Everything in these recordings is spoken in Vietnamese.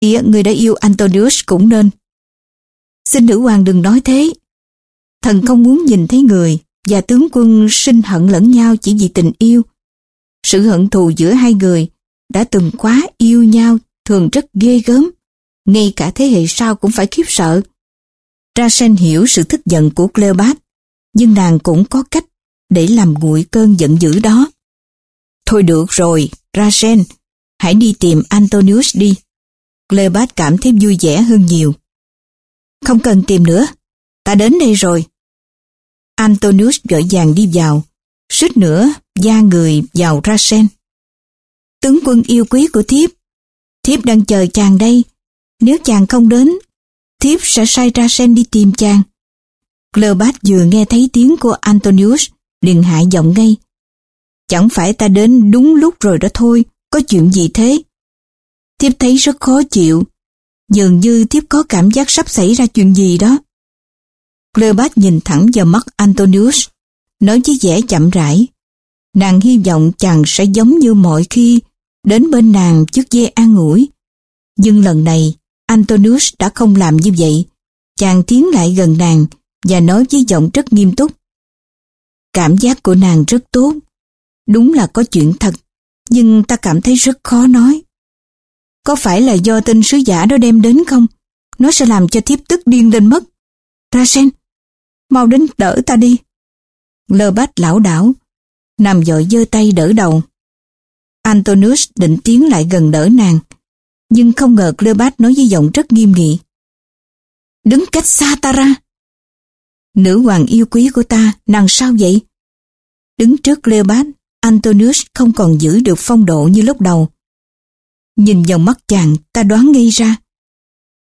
kia người đã yêu Antonius cũng nên. Xin nữ hoàng đừng nói thế. Thần không muốn nhìn thấy người và tướng quân sinh hận lẫn nhau chỉ vì tình yêu. Sự hận thù giữa hai người đã từng quá yêu nhau thường rất ghê gớm. Ngay cả thế hệ sau cũng phải khiếp sợ. Rasen hiểu sự tức giận của Cleopat, nhưng nàng cũng có cách để làm nguội cơn giận dữ đó. Thôi được rồi, Rasen, hãy đi tìm Antonius đi. Cleopat cảm thấy vui vẻ hơn nhiều. Không cần tìm nữa, ta đến đây rồi. Antonius vội vàng đi vào, suýt nữa da người vào Rasen. Tướng quân yêu quý của thiếp, thiếp đang chờ chàng đây. Nếu chàng không đến, thiếp sẽ sai Ra Sen đi tìm chàng. Cleopat vừa nghe thấy tiếng của Antonius, liền hạ giọng ngay. Chẳng phải ta đến đúng lúc rồi đó thôi, có chuyện gì thế? Thiếp thấy rất khó chịu, dường như thiếp có cảm giác sắp xảy ra chuyện gì đó. Cleopat nhìn thẳng vào mắt Antonius, nói với vẻ chậm rãi. Nàng hy vọng chàng sẽ giống như mọi khi đến bên nàng trước dê an ủi. Nhưng lần này, Antonius đã không làm như vậy. Chàng tiến lại gần nàng và nói với giọng rất nghiêm túc. Cảm giác của nàng rất tốt. Đúng là có chuyện thật, nhưng ta cảm thấy rất khó nói. Có phải là do tin sứ giả đó đem đến không? Nó sẽ làm cho thiếp tức điên lên mất. Rasen, mau đến đỡ ta đi. Lơ bát lão đảo, nằm dội giơ tay đỡ đầu. Antonius định tiến lại gần đỡ nàng, nhưng không ngờ Cleopat nói với giọng rất nghiêm nghị. Đứng cách xa ta ra. Nữ hoàng yêu quý của ta, nàng sao vậy? Đứng trước Cleopat, Antonius không còn giữ được phong độ như lúc đầu. Nhìn vào mắt chàng, ta đoán ngay ra.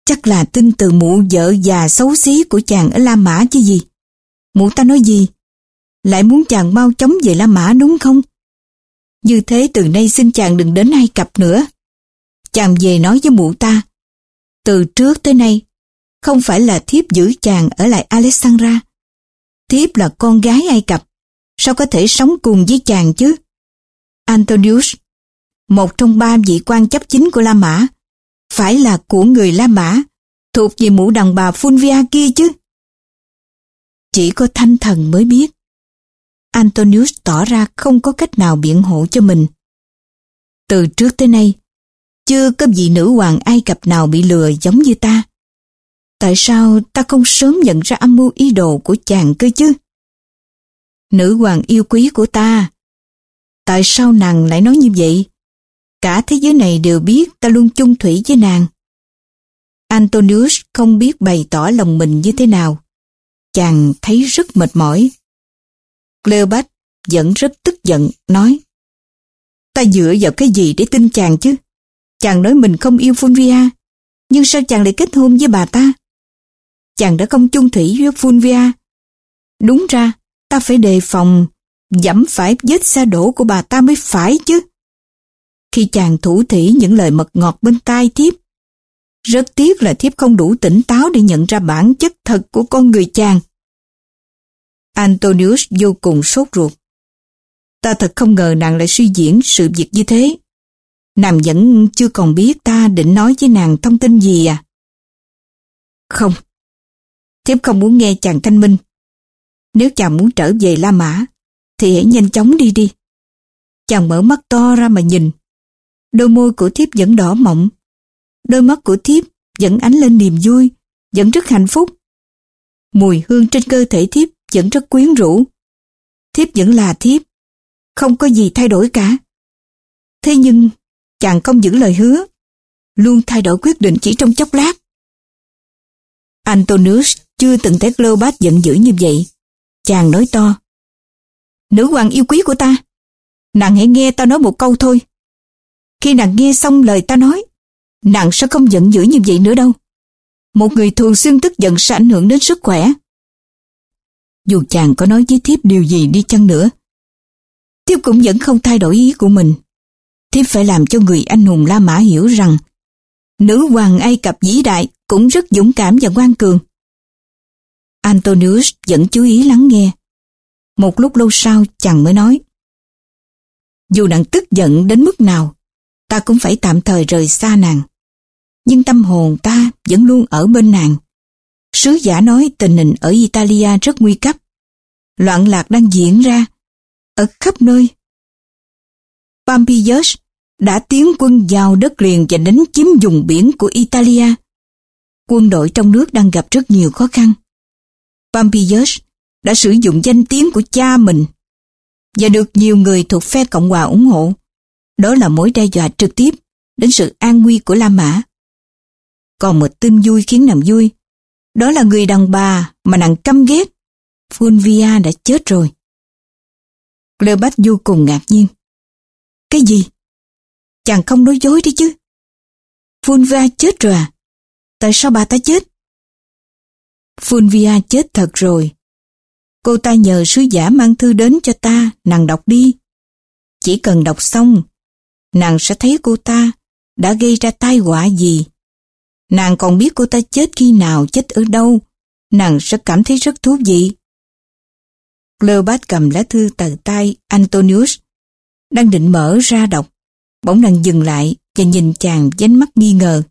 Chắc là tin từ mụ vợ già xấu xí của chàng ở La Mã chứ gì. Mụ ta nói gì? Lại muốn chàng mau chóng về La Mã đúng không? Như thế từ nay xin chàng đừng đến Ai Cập nữa. Chàng về nói với mụ ta. Từ trước tới nay, không phải là thiếp giữ chàng ở lại Alexandra. Thiếp là con gái Ai Cập, sao có thể sống cùng với chàng chứ? Antonius, một trong ba vị quan chấp chính của La Mã, phải là của người La Mã, thuộc về mũ đàn bà Fulvia kia chứ. Chỉ có thanh thần mới biết. Antonius tỏ ra không có cách nào biện hộ cho mình. Từ trước tới nay, chưa có vị nữ hoàng Ai Cập nào bị lừa giống như ta. Tại sao ta không sớm nhận ra âm mưu ý đồ của chàng cơ chứ? Nữ hoàng yêu quý của ta. Tại sao nàng lại nói như vậy? Cả thế giới này đều biết ta luôn chung thủy với nàng. Antonius không biết bày tỏ lòng mình như thế nào. Chàng thấy rất mệt mỏi. Cleopat vẫn rất tức giận, nói Ta dựa vào cái gì để tin chàng chứ? Chàng nói mình không yêu Fulvia, nhưng sao chàng lại kết hôn với bà ta? Chàng đã không chung thủy với Fulvia. Đúng ra, ta phải đề phòng, dẫm phải vết xa đổ của bà ta mới phải chứ. Khi chàng thủ thỉ những lời mật ngọt bên tai thiếp, rất tiếc là thiếp không đủ tỉnh táo để nhận ra bản chất thật của con người chàng. Antonius vô cùng sốt ruột. Ta thật không ngờ nàng lại suy diễn sự việc như thế. Nàng vẫn chưa còn biết ta định nói với nàng thông tin gì à? Không. Thiếp không muốn nghe chàng thanh minh. Nếu chàng muốn trở về La Mã, thì hãy nhanh chóng đi đi. Chàng mở mắt to ra mà nhìn. Đôi môi của thiếp vẫn đỏ mọng. Đôi mắt của thiếp vẫn ánh lên niềm vui, vẫn rất hạnh phúc. Mùi hương trên cơ thể thiếp vẫn rất quyến rũ. Thiếp vẫn là thiếp, không có gì thay đổi cả. Thế nhưng, chàng không giữ lời hứa, luôn thay đổi quyết định chỉ trong chốc lát. Antonius chưa từng thấy Cleopat giận dữ như vậy. Chàng nói to. Nữ hoàng yêu quý của ta, nàng hãy nghe ta nói một câu thôi. Khi nàng nghe xong lời ta nói, nàng sẽ không giận dữ như vậy nữa đâu. Một người thường xuyên tức giận sẽ ảnh hưởng đến sức khỏe. Dù chàng có nói với thiếp điều gì đi chăng nữa, thiếp cũng vẫn không thay đổi ý của mình. Thiếp phải làm cho người anh hùng La Mã hiểu rằng nữ hoàng Ai Cập vĩ đại cũng rất dũng cảm và ngoan cường. Antonius vẫn chú ý lắng nghe. Một lúc lâu sau chàng mới nói Dù nàng tức giận đến mức nào, ta cũng phải tạm thời rời xa nàng. nhưng tâm hồn ta vẫn luôn ở bên nàng. Sứ giả nói tình hình ở Italia rất nguy cấp. Loạn lạc đang diễn ra, ở khắp nơi. Pompeius đã tiến quân vào đất liền và đánh chiếm vùng biển của Italia. Quân đội trong nước đang gặp rất nhiều khó khăn. Pompeius đã sử dụng danh tiếng của cha mình và được nhiều người thuộc phe Cộng hòa ủng hộ. Đó là mối đe dọa trực tiếp đến sự an nguy của La Mã. Còn một tin vui khiến nàng vui, đó là người đàn bà mà nàng căm ghét. Fulvia đã chết rồi. Cleopat vô cùng ngạc nhiên. Cái gì? Chàng không nói dối đi chứ. Fulvia chết rồi à? Tại sao bà ta chết? Fulvia chết thật rồi. Cô ta nhờ sứ giả mang thư đến cho ta, nàng đọc đi. Chỉ cần đọc xong, nàng sẽ thấy cô ta đã gây ra tai họa gì. Nàng còn biết cô ta chết khi nào, chết ở đâu. Nàng sẽ cảm thấy rất thú vị. Cleopat cầm lá thư tờ tay Antonius, đang định mở ra đọc. Bỗng nàng dừng lại và nhìn chàng với ánh mắt nghi ngờ.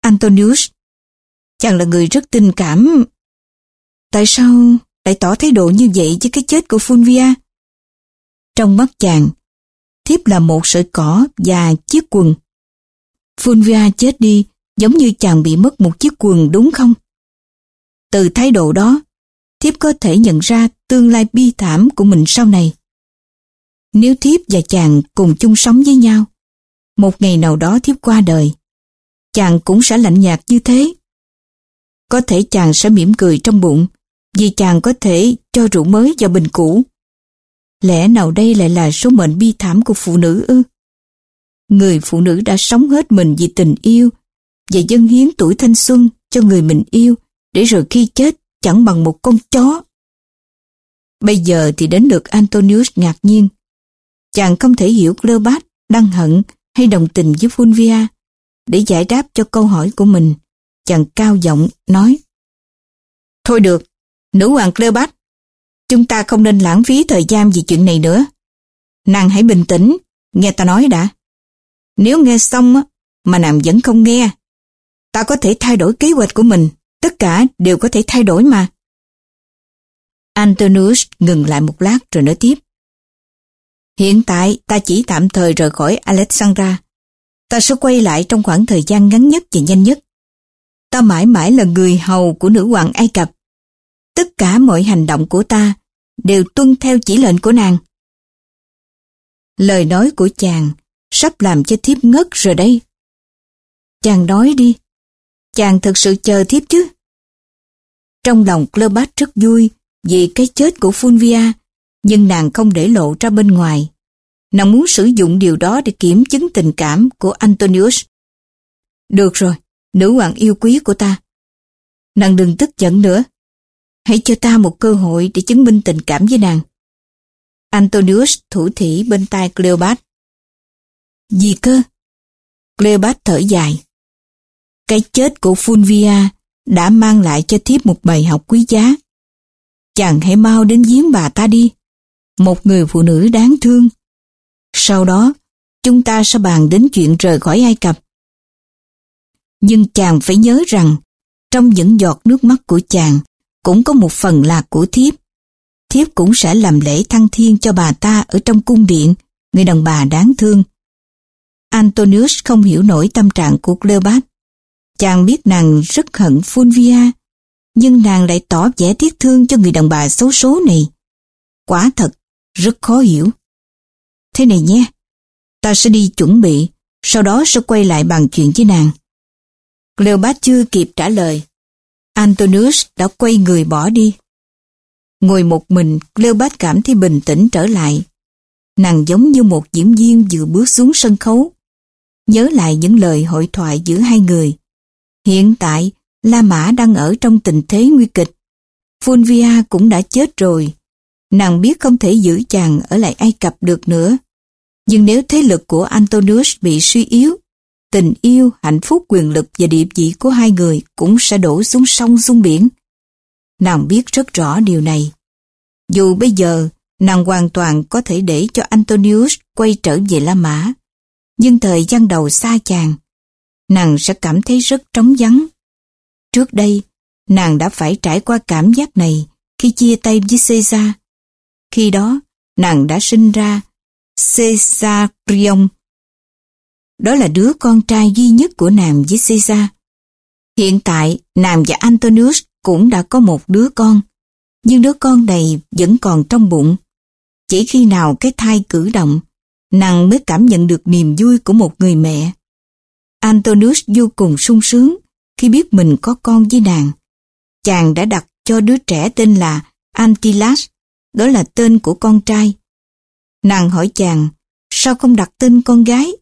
Antonius, chàng là người rất tình cảm. Tại sao lại tỏ thái độ như vậy với cái chết của Fulvia? Trong mắt chàng, thiếp là một sợi cỏ và chiếc quần. Fulvia chết đi giống như chàng bị mất một chiếc quần đúng không? Từ thái độ đó, thiếp có thể nhận ra tương lai bi thảm của mình sau này. Nếu thiếp và chàng cùng chung sống với nhau, một ngày nào đó thiếp qua đời, chàng cũng sẽ lạnh nhạt như thế. Có thể chàng sẽ mỉm cười trong bụng, vì chàng có thể cho rượu mới vào bình cũ. Lẽ nào đây lại là số mệnh bi thảm của phụ nữ ư? Người phụ nữ đã sống hết mình vì tình yêu và dâng hiến tuổi thanh xuân cho người mình yêu để rồi khi chết chẳng bằng một con chó. Bây giờ thì đến lượt Antonius ngạc nhiên. Chàng không thể hiểu Cleopat đang hận hay đồng tình với Fulvia. Để giải đáp cho câu hỏi của mình, chàng cao giọng nói Thôi được, nữ hoàng Cleopat, chúng ta không nên lãng phí thời gian vì chuyện này nữa. Nàng hãy bình tĩnh, nghe ta nói đã. Nếu nghe xong mà nàng vẫn không nghe, ta có thể thay đổi kế hoạch của mình, tất cả đều có thể thay đổi mà. Antonius ngừng lại một lát rồi nói tiếp. Hiện tại ta chỉ tạm thời rời khỏi Alexandra. Ta sẽ quay lại trong khoảng thời gian ngắn nhất và nhanh nhất. Ta mãi mãi là người hầu của nữ hoàng Ai Cập. Tất cả mọi hành động của ta đều tuân theo chỉ lệnh của nàng. Lời nói của chàng sắp làm cho thiếp ngất rồi đây. Chàng nói đi, chàng thực sự chờ thiếp chứ. Trong lòng Cleopat rất vui vì cái chết của Fulvia, nhưng nàng không để lộ ra bên ngoài. Nàng muốn sử dụng điều đó để kiểm chứng tình cảm của Antonius. Được rồi, nữ hoàng yêu quý của ta. Nàng đừng tức giận nữa. Hãy cho ta một cơ hội để chứng minh tình cảm với nàng. Antonius thủ thỉ bên tai Cleopat. Gì cơ? Cleopat thở dài. Cái chết của Fulvia đã mang lại cho thiếp một bài học quý giá. Chàng hãy mau đến giếng bà ta đi. Một người phụ nữ đáng thương. Sau đó, chúng ta sẽ bàn đến chuyện rời khỏi Ai Cập. Nhưng chàng phải nhớ rằng, trong những giọt nước mắt của chàng, cũng có một phần là của thiếp. Thiếp cũng sẽ làm lễ thăng thiên cho bà ta ở trong cung điện, người đàn bà đáng thương. Antonius không hiểu nổi tâm trạng của Cleopat. Chàng biết nàng rất hận Fulvia, nhưng nàng lại tỏ vẻ tiếc thương cho người đàn bà xấu số này. Quả thật, rất khó hiểu. Thế này nhé, ta sẽ đi chuẩn bị, sau đó sẽ quay lại bàn chuyện với nàng. Cleopat chưa kịp trả lời. Antonius đã quay người bỏ đi. Ngồi một mình, Cleopat cảm thấy bình tĩnh trở lại. Nàng giống như một diễn viên vừa bước xuống sân khấu. Nhớ lại những lời hội thoại giữa hai người. Hiện tại, La Mã đang ở trong tình thế nguy kịch. Fulvia cũng đã chết rồi. Nàng biết không thể giữ chàng ở lại Ai Cập được nữa. Nhưng nếu thế lực của Antonius bị suy yếu, tình yêu, hạnh phúc, quyền lực và địa vị của hai người cũng sẽ đổ xuống sông xuống biển. Nàng biết rất rõ điều này. Dù bây giờ nàng hoàn toàn có thể để cho Antonius quay trở về La Mã, nhưng thời gian đầu xa chàng, nàng sẽ cảm thấy rất trống vắng. Trước đây, nàng đã phải trải qua cảm giác này khi chia tay với Caesar. Khi đó, nàng đã sinh ra Caesarion. Đó là đứa con trai duy nhất của nàng với Caesar. Hiện tại, nàng và Antonius cũng đã có một đứa con, nhưng đứa con này vẫn còn trong bụng. Chỉ khi nào cái thai cử động, nàng mới cảm nhận được niềm vui của một người mẹ. Antonius vô cùng sung sướng khi biết mình có con với nàng. Chàng đã đặt cho đứa trẻ tên là Antilas, đó là tên của con trai. Nàng hỏi chàng, sao không đặt tên con gái?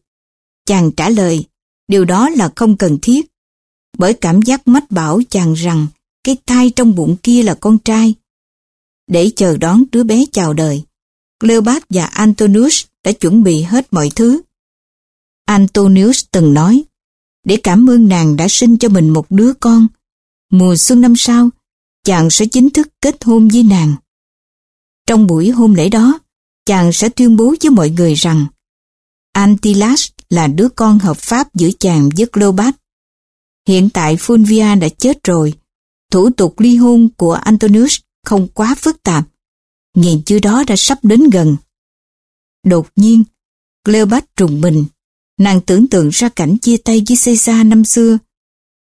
Chàng trả lời, điều đó là không cần thiết. Bởi cảm giác mách bảo chàng rằng cái thai trong bụng kia là con trai. Để chờ đón đứa bé chào đời, Cleopat và Antonius đã chuẩn bị hết mọi thứ. Antonius từng nói, để cảm ơn nàng đã sinh cho mình một đứa con, mùa xuân năm sau, chàng sẽ chính thức kết hôn với nàng. Trong buổi hôn lễ đó, chàng sẽ tuyên bố với mọi người rằng Antilas là đứa con hợp pháp giữa chàng với Cleopat. Hiện tại Fulvia đã chết rồi, thủ tục ly hôn của Antonius không quá phức tạp. Ngày chưa đó đã sắp đến gần. Đột nhiên, Cleopat trùng mình, nàng tưởng tượng ra cảnh chia tay với Caesar năm xưa.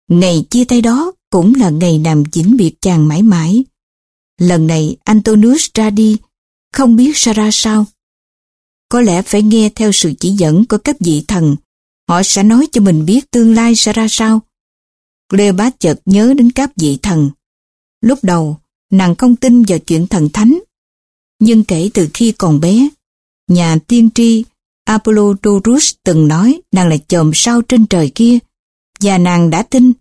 Ngày chia tay đó cũng là ngày nằm vĩnh biệt chàng mãi mãi. Lần này Antonius ra đi, không biết Sarah ra sao. Có lẽ phải nghe theo sự chỉ dẫn của các vị thần, họ sẽ nói cho mình biết tương lai sẽ ra sao. Cleopat chợt nhớ đến các vị thần. Lúc đầu, nàng không tin vào chuyện thần thánh. Nhưng kể từ khi còn bé, nhà tiên tri Apollodorus từng nói nàng là chòm sao trên trời kia, và nàng đã tin.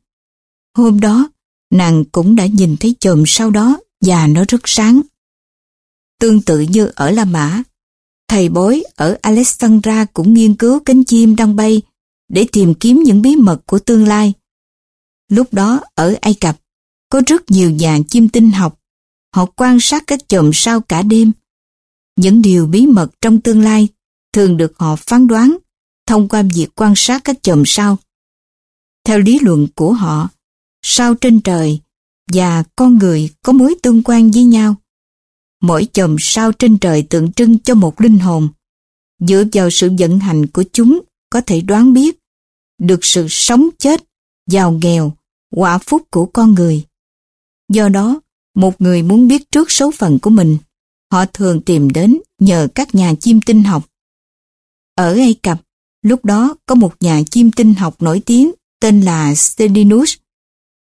Hôm đó, nàng cũng đã nhìn thấy chòm sao đó và nó rất sáng. Tương tự như ở La Mã, thầy bói ở Alexandra cũng nghiên cứu cánh chim đang bay để tìm kiếm những bí mật của tương lai. Lúc đó ở Ai Cập, có rất nhiều nhà chim tinh học. Họ quan sát các chòm sao cả đêm. Những điều bí mật trong tương lai thường được họ phán đoán thông qua việc quan sát các chòm sao. Theo lý luận của họ, sao trên trời và con người có mối tương quan với nhau. Mỗi chòm sao trên trời tượng trưng cho một linh hồn. Dựa vào sự vận hành của chúng có thể đoán biết được sự sống chết, giàu nghèo, quả phúc của con người. Do đó, một người muốn biết trước số phận của mình, họ thường tìm đến nhờ các nhà chim tinh học. Ở Ai Cập, lúc đó có một nhà chim tinh học nổi tiếng tên là Stelinus.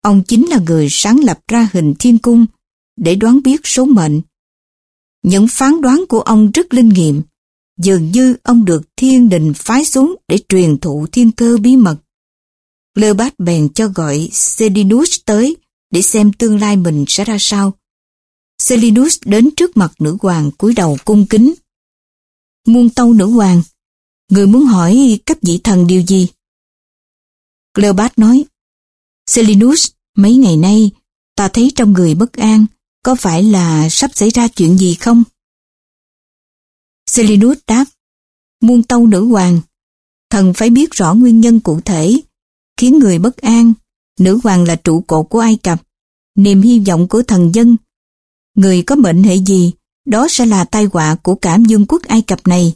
Ông chính là người sáng lập ra hình thiên cung để đoán biết số mệnh. Những phán đoán của ông rất linh nghiệm, dường như ông được thiên đình phái xuống để truyền thụ thiên cơ bí mật. Cleopat bèn cho gọi Selinus tới để xem tương lai mình sẽ ra sao. Selinus đến trước mặt nữ hoàng cúi đầu cung kính. Muôn tâu nữ hoàng, người muốn hỏi các vị thần điều gì? Cleopat nói, Selinus, mấy ngày nay ta thấy trong người bất an, có phải là sắp xảy ra chuyện gì không? Selinus đáp, muôn tâu nữ hoàng, thần phải biết rõ nguyên nhân cụ thể khiến người bất an. Nữ hoàng là trụ cột của Ai Cập, niềm hy vọng của thần dân. Người có mệnh hệ gì, đó sẽ là tai họa của cả vương quốc Ai Cập này.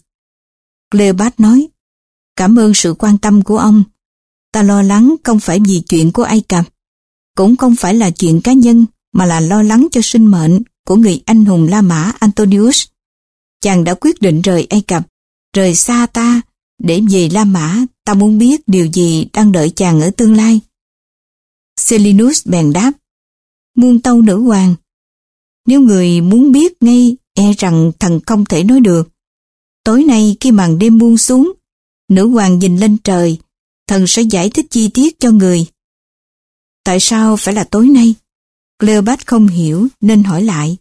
Cleopat nói, cảm ơn sự quan tâm của ông. Ta lo lắng không phải vì chuyện của Ai Cập, cũng không phải là chuyện cá nhân, mà là lo lắng cho sinh mệnh của người anh hùng La Mã Antonius. Chàng đã quyết định rời Ai Cập, rời xa ta, để về La Mã ta muốn biết điều gì đang đợi chàng ở tương lai. Selinus bèn đáp, muôn tâu nữ hoàng. Nếu người muốn biết ngay, e rằng thần không thể nói được. Tối nay khi màn đêm buông xuống, nữ hoàng nhìn lên trời, thần sẽ giải thích chi tiết cho người. Tại sao phải là tối nay? Cleopat không hiểu nên hỏi lại.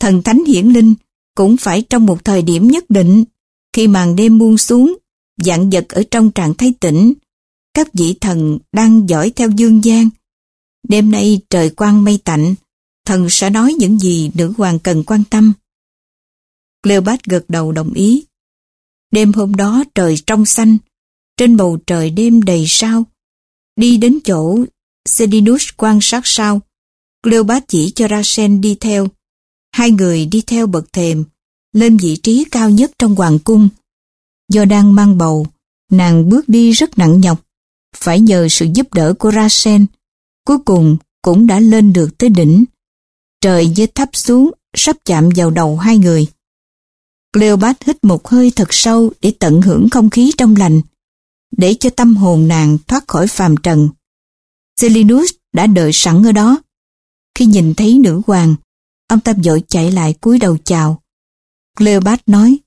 Thần thánh hiển linh cũng phải trong một thời điểm nhất định, khi màn đêm buông xuống dạng vật ở trong trạng thái tĩnh. Các vị thần đang dõi theo dương gian. Đêm nay trời quang mây tạnh, thần sẽ nói những gì nữ hoàng cần quan tâm. Cleopat gật đầu đồng ý. Đêm hôm đó trời trong xanh, trên bầu trời đêm đầy sao. Đi đến chỗ Sedinus quan sát sao. Cleopat chỉ cho Rasen đi theo. Hai người đi theo bậc thềm, lên vị trí cao nhất trong hoàng cung. Do đang mang bầu, nàng bước đi rất nặng nhọc, phải nhờ sự giúp đỡ của Rasen. Cuối cùng cũng đã lên được tới đỉnh. Trời dưới thấp xuống, sắp chạm vào đầu hai người. Cleopat hít một hơi thật sâu để tận hưởng không khí trong lành, để cho tâm hồn nàng thoát khỏi phàm trần. Selinus đã đợi sẵn ở đó. Khi nhìn thấy nữ hoàng, ông ta vội chạy lại cúi đầu chào. Cleopat nói,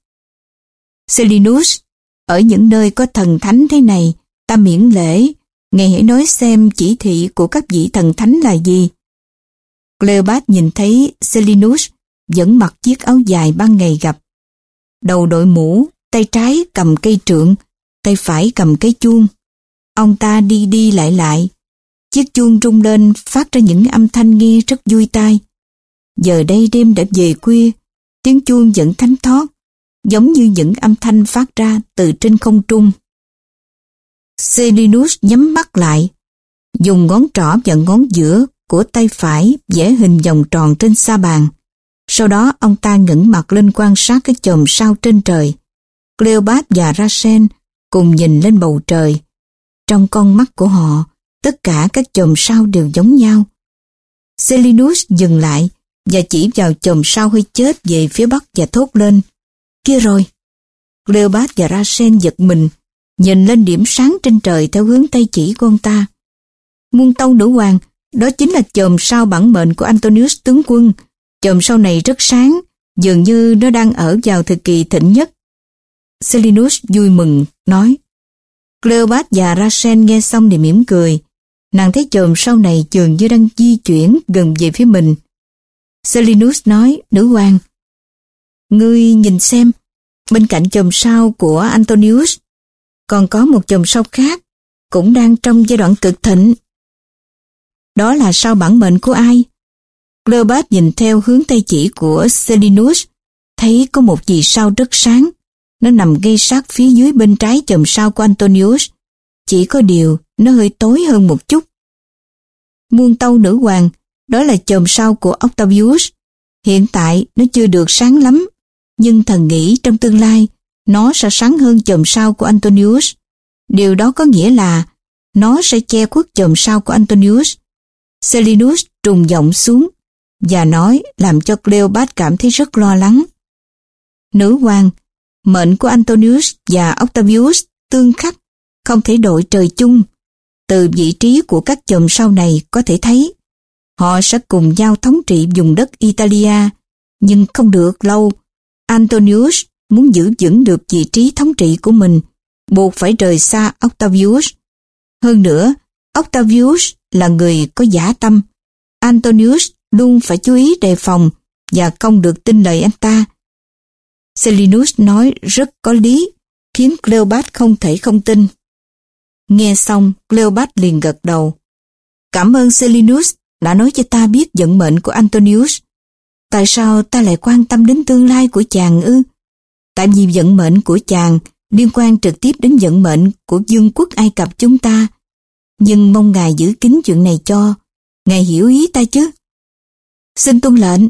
Selinus, ở những nơi có thần thánh thế này, ta miễn lễ, ngài hãy nói xem chỉ thị của các vị thần thánh là gì. Cleopat nhìn thấy Selinus vẫn mặc chiếc áo dài ban ngày gặp. Đầu đội mũ, tay trái cầm cây trượng, tay phải cầm cây chuông. Ông ta đi đi lại lại. Chiếc chuông rung lên phát ra những âm thanh nghe rất vui tai. Giờ đây đêm đã về khuya, tiếng chuông vẫn thánh thót, giống như những âm thanh phát ra từ trên không trung. Selinus nhắm mắt lại, dùng ngón trỏ và ngón giữa của tay phải vẽ hình vòng tròn trên sa bàn. Sau đó ông ta ngẩng mặt lên quan sát cái chòm sao trên trời. Cleopat và Rasen cùng nhìn lên bầu trời. Trong con mắt của họ, tất cả các chòm sao đều giống nhau. Selinus dừng lại và chỉ vào chòm sao hơi chết về phía bắc và thốt lên. Kia rồi! Cleopat và Rasen giật mình, nhìn lên điểm sáng trên trời theo hướng tay chỉ của ông ta. Muôn tâu nữ hoàng, đó chính là chòm sao bản mệnh của Antonius tướng quân. Chòm sao này rất sáng, dường như nó đang ở vào thời kỳ thịnh nhất. Selinus vui mừng, nói. Cleopat và Rasen nghe xong thì mỉm cười. Nàng thấy chòm sau này dường như đang di chuyển gần về phía mình. Selinus nói, nữ hoàng, Ngươi nhìn xem, bên cạnh chòm sao của Antonius, còn có một chòm sao khác, cũng đang trong giai đoạn cực thịnh. Đó là sao bản mệnh của ai? Cleopat nhìn theo hướng tay chỉ của Selinus, thấy có một vì sao rất sáng. Nó nằm ngay sát phía dưới bên trái chòm sao của Antonius. Chỉ có điều, nó hơi tối hơn một chút. Muôn tâu nữ hoàng, đó là chòm sao của Octavius. Hiện tại, nó chưa được sáng lắm, nhưng thần nghĩ trong tương lai, nó sẽ sáng hơn chòm sao của Antonius. Điều đó có nghĩa là nó sẽ che khuất chòm sao của Antonius. Selinus trùng giọng xuống và nói làm cho Cleopat cảm thấy rất lo lắng. Nữ hoàng, mệnh của Antonius và Octavius tương khắc, không thể đội trời chung. Từ vị trí của các chòm sau này có thể thấy, họ sẽ cùng nhau thống trị vùng đất Italia, nhưng không được lâu. Antonius muốn giữ vững được vị trí thống trị của mình, buộc phải rời xa Octavius. Hơn nữa, Octavius là người có giả tâm. Antonius luôn phải chú ý đề phòng và không được tin lời anh ta. Selinus nói rất có lý, khiến Cleopat không thể không tin. Nghe xong, Cleopat liền gật đầu. Cảm ơn Selinus đã nói cho ta biết vận mệnh của Antonius. Tại sao ta lại quan tâm đến tương lai của chàng ư? Tại vì vận mệnh của chàng liên quan trực tiếp đến vận mệnh của vương quốc Ai Cập chúng ta. Nhưng mong ngài giữ kín chuyện này cho, ngài hiểu ý ta chứ? Xin tuân lệnh,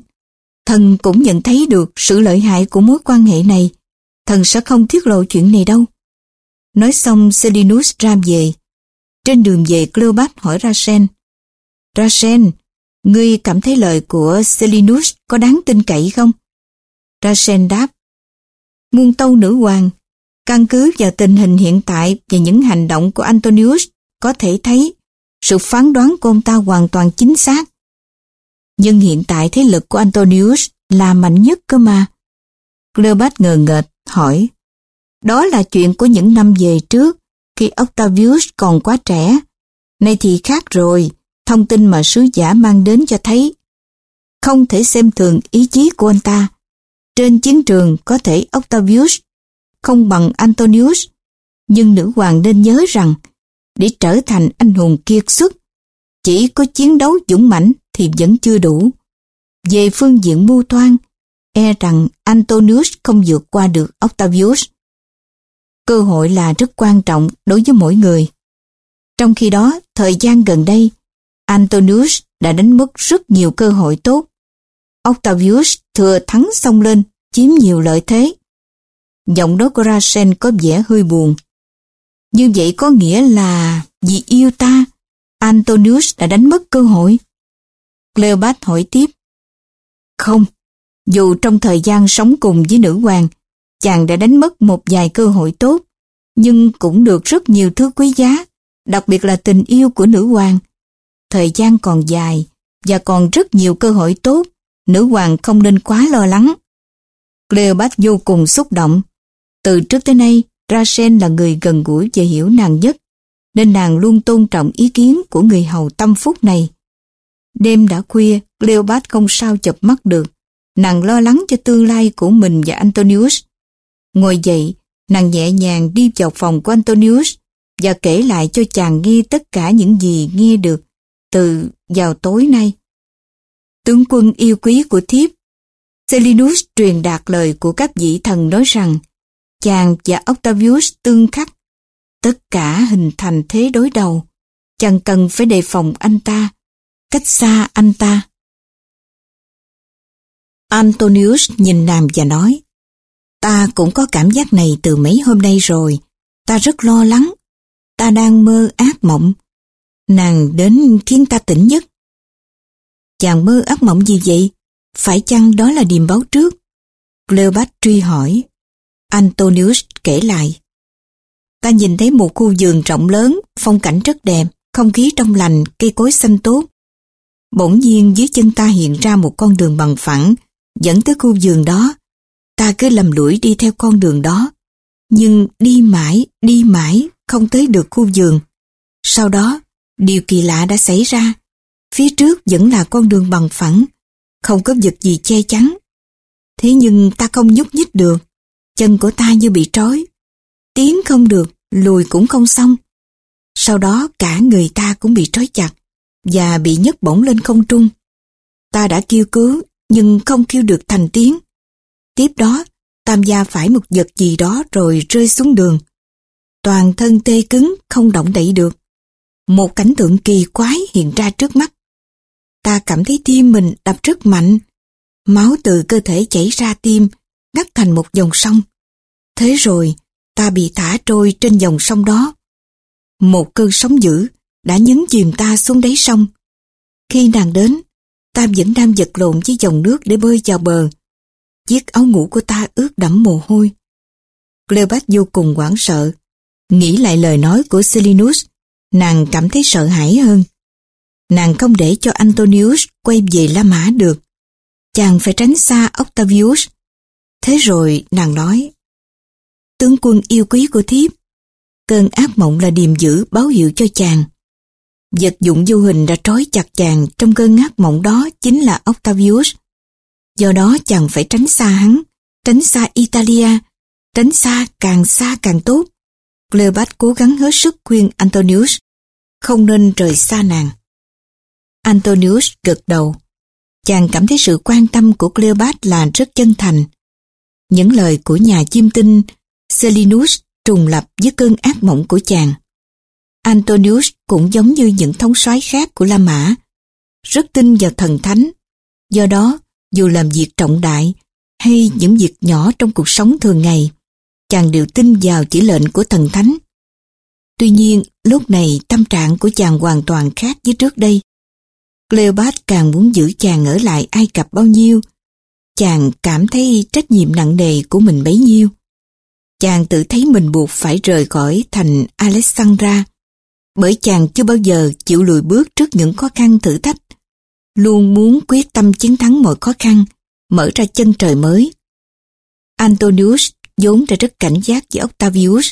thần cũng nhận thấy được sự lợi hại của mối quan hệ này. Thần sẽ không tiết lộ chuyện này đâu. Nói xong Selinus ra về. Trên đường về Cleopat hỏi Rasen. Rasen, ngươi cảm thấy lời của Selinus có đáng tin cậy không? Rasen đáp. Muôn tâu nữ hoàng, căn cứ vào tình hình hiện tại và những hành động của Antonius có thể thấy sự phán đoán của ông ta hoàn toàn chính xác. Nhưng hiện tại thế lực của Antonius là mạnh nhất cơ mà. Cleopat ngờ ngợt, hỏi. Đó là chuyện của những năm về trước, khi Octavius còn quá trẻ. Nay thì khác rồi, thông tin mà sứ giả mang đến cho thấy. Không thể xem thường ý chí của anh ta. Trên chiến trường có thể Octavius không bằng Antonius, nhưng nữ hoàng nên nhớ rằng để trở thành anh hùng kiệt xuất, chỉ có chiến đấu dũng mãnh thì vẫn chưa đủ. Về phương diện mưu toan, e rằng Antonius không vượt qua được Octavius cơ hội là rất quan trọng đối với mỗi người. Trong khi đó, thời gian gần đây, Antonius đã đánh mất rất nhiều cơ hội tốt. Octavius thừa thắng xông lên, chiếm nhiều lợi thế. Giọng nói của Rasen có vẻ hơi buồn. Như vậy có nghĩa là vì yêu ta, Antonius đã đánh mất cơ hội. Cleopat hỏi tiếp. Không, dù trong thời gian sống cùng với nữ hoàng, chàng đã đánh mất một vài cơ hội tốt, nhưng cũng được rất nhiều thứ quý giá, đặc biệt là tình yêu của nữ hoàng. Thời gian còn dài và còn rất nhiều cơ hội tốt, nữ hoàng không nên quá lo lắng. Cleopat vô cùng xúc động. Từ trước tới nay, Rasen là người gần gũi và hiểu nàng nhất, nên nàng luôn tôn trọng ý kiến của người hầu tâm phúc này. Đêm đã khuya, Cleopat không sao chập mắt được. Nàng lo lắng cho tương lai của mình và Antonius. Ngồi dậy, nàng nhẹ nhàng đi vào phòng của Antonius và kể lại cho chàng nghe tất cả những gì nghe được từ vào tối nay. Tướng quân yêu quý của thiếp, Selinus truyền đạt lời của các vị thần nói rằng chàng và Octavius tương khắc. Tất cả hình thành thế đối đầu. Chàng cần phải đề phòng anh ta, cách xa anh ta. Antonius nhìn nàng và nói, ta cũng có cảm giác này từ mấy hôm nay rồi, ta rất lo lắng, ta đang mơ ác mộng. Nàng đến khiến ta tỉnh giấc. Chàng mơ ác mộng gì vậy? Phải chăng đó là điềm báo trước? Cleopat truy hỏi. Antonius kể lại. Ta nhìn thấy một khu vườn rộng lớn, phong cảnh rất đẹp, không khí trong lành, cây cối xanh tốt. Bỗng nhiên dưới chân ta hiện ra một con đường bằng phẳng, dẫn tới khu vườn đó. Ta cứ lầm lũi đi theo con đường đó, nhưng đi mãi, đi mãi, không tới được khu vườn. Sau đó, điều kỳ lạ đã xảy ra. Phía trước vẫn là con đường bằng phẳng, không có vật gì che chắn. Thế nhưng ta không nhúc nhích được, chân của ta như bị trói. Tiến không được, lùi cũng không xong. Sau đó cả người ta cũng bị trói chặt và bị nhấc bổng lên không trung. Ta đã kêu cứu nhưng không kêu được thành tiếng. Tiếp đó, tam gia phải một vật gì đó rồi rơi xuống đường. Toàn thân tê cứng, không động đậy được. Một cảnh tượng kỳ quái hiện ra trước mắt. Ta cảm thấy tim mình đập rất mạnh. Máu từ cơ thể chảy ra tim, ngắt thành một dòng sông. Thế rồi, ta bị thả trôi trên dòng sông đó. Một cơn sóng dữ đã nhấn chìm ta xuống đáy sông. Khi nàng đến, ta vẫn đang vật lộn với dòng nước để bơi vào bờ. Chiếc áo ngủ của ta ướt đẫm mồ hôi. Cleopat vô cùng hoảng sợ. Nghĩ lại lời nói của Selinus, nàng cảm thấy sợ hãi hơn. Nàng không để cho Antonius quay về La Mã được. Chàng phải tránh xa Octavius. Thế rồi nàng nói, Tướng quân yêu quý của thiếp, cơn ác mộng là điềm dữ báo hiệu cho chàng. Vật dụng vô hình đã trói chặt chàng trong cơn ác mộng đó chính là Octavius. Do đó chàng phải tránh xa hắn, tránh xa Italia, tránh xa càng xa càng tốt. Cleopat cố gắng hết sức khuyên Antonius, không nên rời xa nàng. Antonius gật đầu. Chàng cảm thấy sự quan tâm của Cleopat là rất chân thành. Những lời của nhà chiêm tinh Selinus trùng lập với cơn ác mộng của chàng. Antonius cũng giống như những thống soái khác của La Mã, rất tin vào thần thánh. Do đó, dù làm việc trọng đại hay những việc nhỏ trong cuộc sống thường ngày, chàng đều tin vào chỉ lệnh của thần thánh. Tuy nhiên, lúc này tâm trạng của chàng hoàn toàn khác với trước đây. Cleopat càng muốn giữ chàng ở lại Ai Cập bao nhiêu, chàng cảm thấy trách nhiệm nặng nề của mình bấy nhiêu. Chàng tự thấy mình buộc phải rời khỏi thành Alexandra, bởi chàng chưa bao giờ chịu lùi bước trước những khó khăn thử thách, luôn muốn quyết tâm chiến thắng mọi khó khăn, mở ra chân trời mới. Antonius vốn đã rất cảnh giác với Octavius,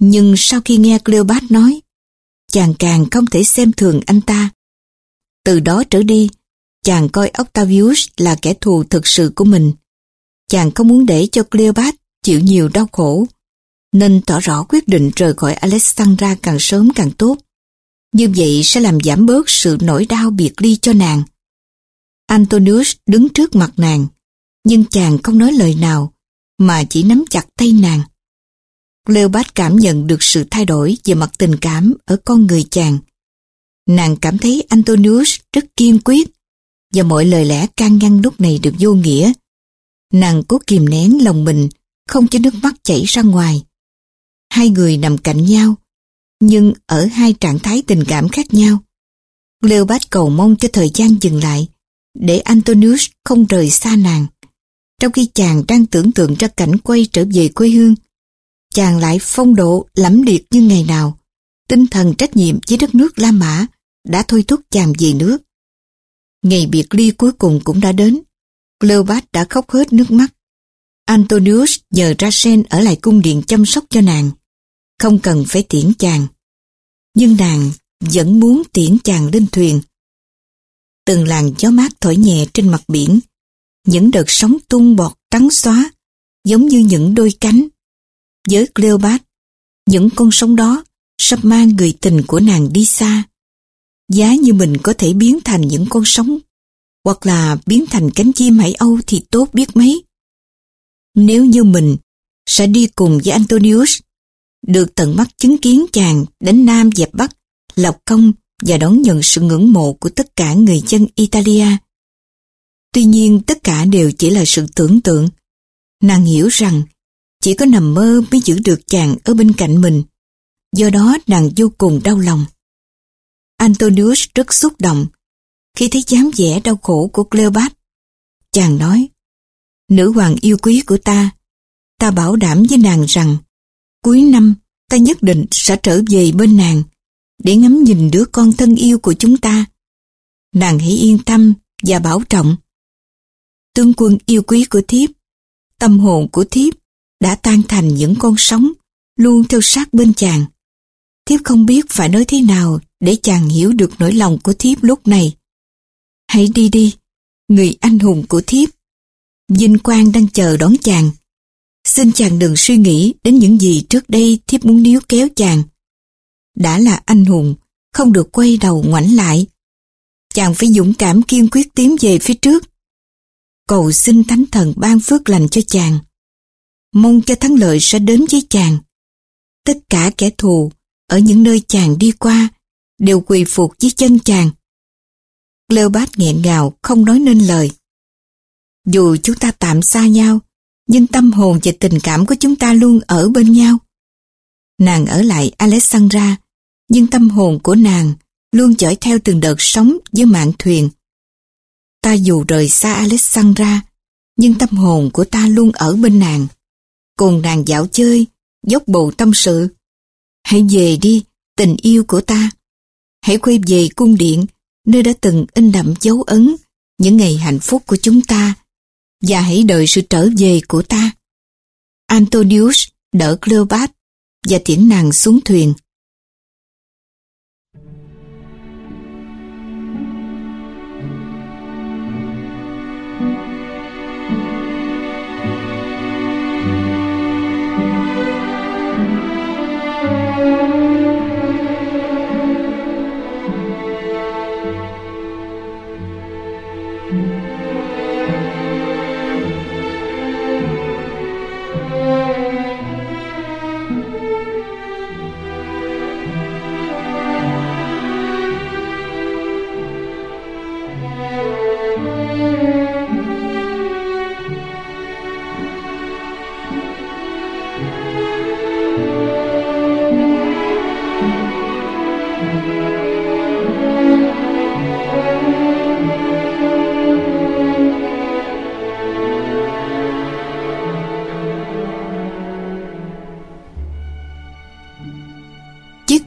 nhưng sau khi nghe Cleopat nói, chàng càng không thể xem thường anh ta. Từ đó trở đi, chàng coi Octavius là kẻ thù thực sự của mình. Chàng không muốn để cho Cleopat chịu nhiều đau khổ, nên tỏ rõ quyết định rời khỏi Alexandra càng sớm càng tốt. Như vậy sẽ làm giảm bớt sự nỗi đau biệt ly cho nàng. Antonius đứng trước mặt nàng, nhưng chàng không nói lời nào, mà chỉ nắm chặt tay nàng. Cleopat cảm nhận được sự thay đổi về mặt tình cảm ở con người chàng. Nàng cảm thấy Antonius rất kiên quyết và mọi lời lẽ can ngăn lúc này được vô nghĩa. Nàng cố kìm nén lòng mình không cho nước mắt chảy ra ngoài. Hai người nằm cạnh nhau nhưng ở hai trạng thái tình cảm khác nhau. Cleopat cầu mong cho thời gian dừng lại để Antonius không rời xa nàng. Trong khi chàng đang tưởng tượng ra cảnh quay trở về quê hương, chàng lại phong độ lẫm liệt như ngày nào. Tinh thần trách nhiệm với đất nước La Mã đã thôi thúc chàng về nước. Ngày biệt ly cuối cùng cũng đã đến. Cleopat đã khóc hết nước mắt. Antonius nhờ Rasen ở lại cung điện chăm sóc cho nàng. Không cần phải tiễn chàng. Nhưng nàng vẫn muốn tiễn chàng lên thuyền. Từng làn gió mát thổi nhẹ trên mặt biển. Những đợt sóng tung bọt trắng xóa, giống như những đôi cánh. Với Cleopat, những con sóng đó sắp mang người tình của nàng đi xa. Giá như mình có thể biến thành những con sóng hoặc là biến thành cánh chim hải âu thì tốt biết mấy. Nếu như mình sẽ đi cùng với Antonius, được tận mắt chứng kiến chàng đánh Nam dẹp Bắc, lập công và đón nhận sự ngưỡng mộ của tất cả người dân Italia. Tuy nhiên tất cả đều chỉ là sự tưởng tượng. Nàng hiểu rằng chỉ có nằm mơ mới giữ được chàng ở bên cạnh mình. Do đó nàng vô cùng đau lòng. Antonius rất xúc động khi thấy dáng vẻ đau khổ của Cleopat. Chàng nói, nữ hoàng yêu quý của ta, ta bảo đảm với nàng rằng cuối năm ta nhất định sẽ trở về bên nàng để ngắm nhìn đứa con thân yêu của chúng ta. Nàng hãy yên tâm và bảo trọng. Tướng quân yêu quý của thiếp, tâm hồn của thiếp đã tan thành những con sóng luôn theo sát bên chàng. Thiếp không biết phải nói thế nào để chàng hiểu được nỗi lòng của thiếp lúc này. Hãy đi đi, người anh hùng của thiếp. Vinh Quang đang chờ đón chàng. Xin chàng đừng suy nghĩ đến những gì trước đây thiếp muốn níu kéo chàng. Đã là anh hùng, không được quay đầu ngoảnh lại. Chàng phải dũng cảm kiên quyết tiến về phía trước. Cầu xin Thánh Thần ban phước lành cho chàng. Mong cho thắng lợi sẽ đến với chàng. Tất cả kẻ thù ở những nơi chàng đi qua đều quỳ phục dưới chân chàng. Cleopat nghẹn ngào không nói nên lời. Dù chúng ta tạm xa nhau, nhưng tâm hồn và tình cảm của chúng ta luôn ở bên nhau. Nàng ở lại Alexandra, nhưng tâm hồn của nàng luôn dõi theo từng đợt sóng với mạng thuyền. Ta dù rời xa Alexandra, nhưng tâm hồn của ta luôn ở bên nàng. Cùng nàng dạo chơi, dốc bầu tâm sự. Hãy về đi, tình yêu của ta. Hãy quay về cung điện, nơi đã từng in đậm dấu ấn những ngày hạnh phúc của chúng ta và hãy đợi sự trở về của ta. Antonius, đỡ Cleopat và tiễn nàng xuống thuyền.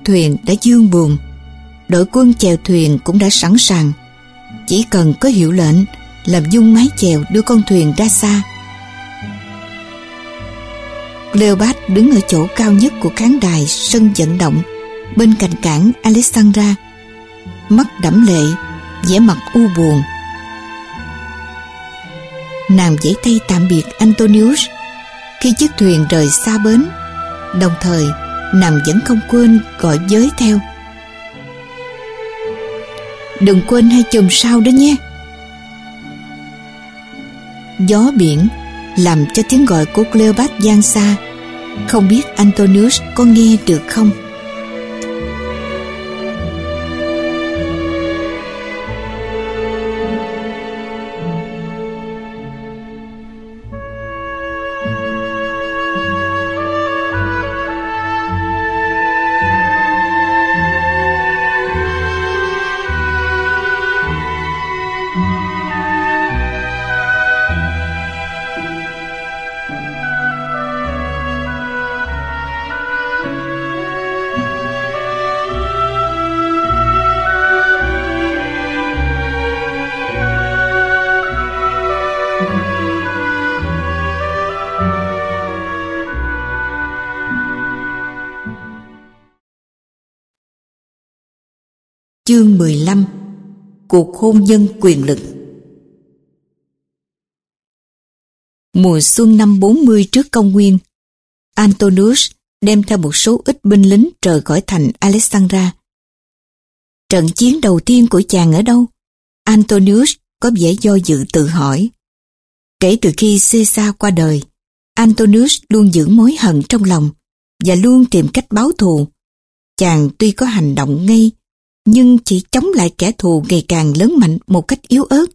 Thuyền đã dương buồn đội quân chèo thuyền cũng đã sẵn sàng. Chỉ cần có hiệu lệnh, làm dung mái chèo đưa con thuyền ra xa. Cleopat đứng ở chỗ cao nhất của khán đài sân vận động, bên cạnh cảng Alexandra. Mắt đẫm lệ, vẻ mặt u buồn. Nàng giãy tay tạm biệt Antonius khi chiếc thuyền rời xa bến, đồng thời nàng vẫn không quên gọi giới theo. Đừng quên hai chùm sao đó nhé. Gió biển làm cho tiếng gọi của Cleopat gian xa. Không biết Antonius có nghe được không? Chương 15 Cuộc hôn nhân quyền lực Mùa xuân năm 40 trước công nguyên, Antonius đem theo một số ít binh lính rời khỏi thành Alexandra. Trận chiến đầu tiên của chàng ở đâu? Antonius có vẻ do dự tự hỏi. Kể từ khi Caesar qua đời, Antonius luôn giữ mối hận trong lòng và luôn tìm cách báo thù. Chàng tuy có hành động ngay nhưng chỉ chống lại kẻ thù ngày càng lớn mạnh một cách yếu ớt.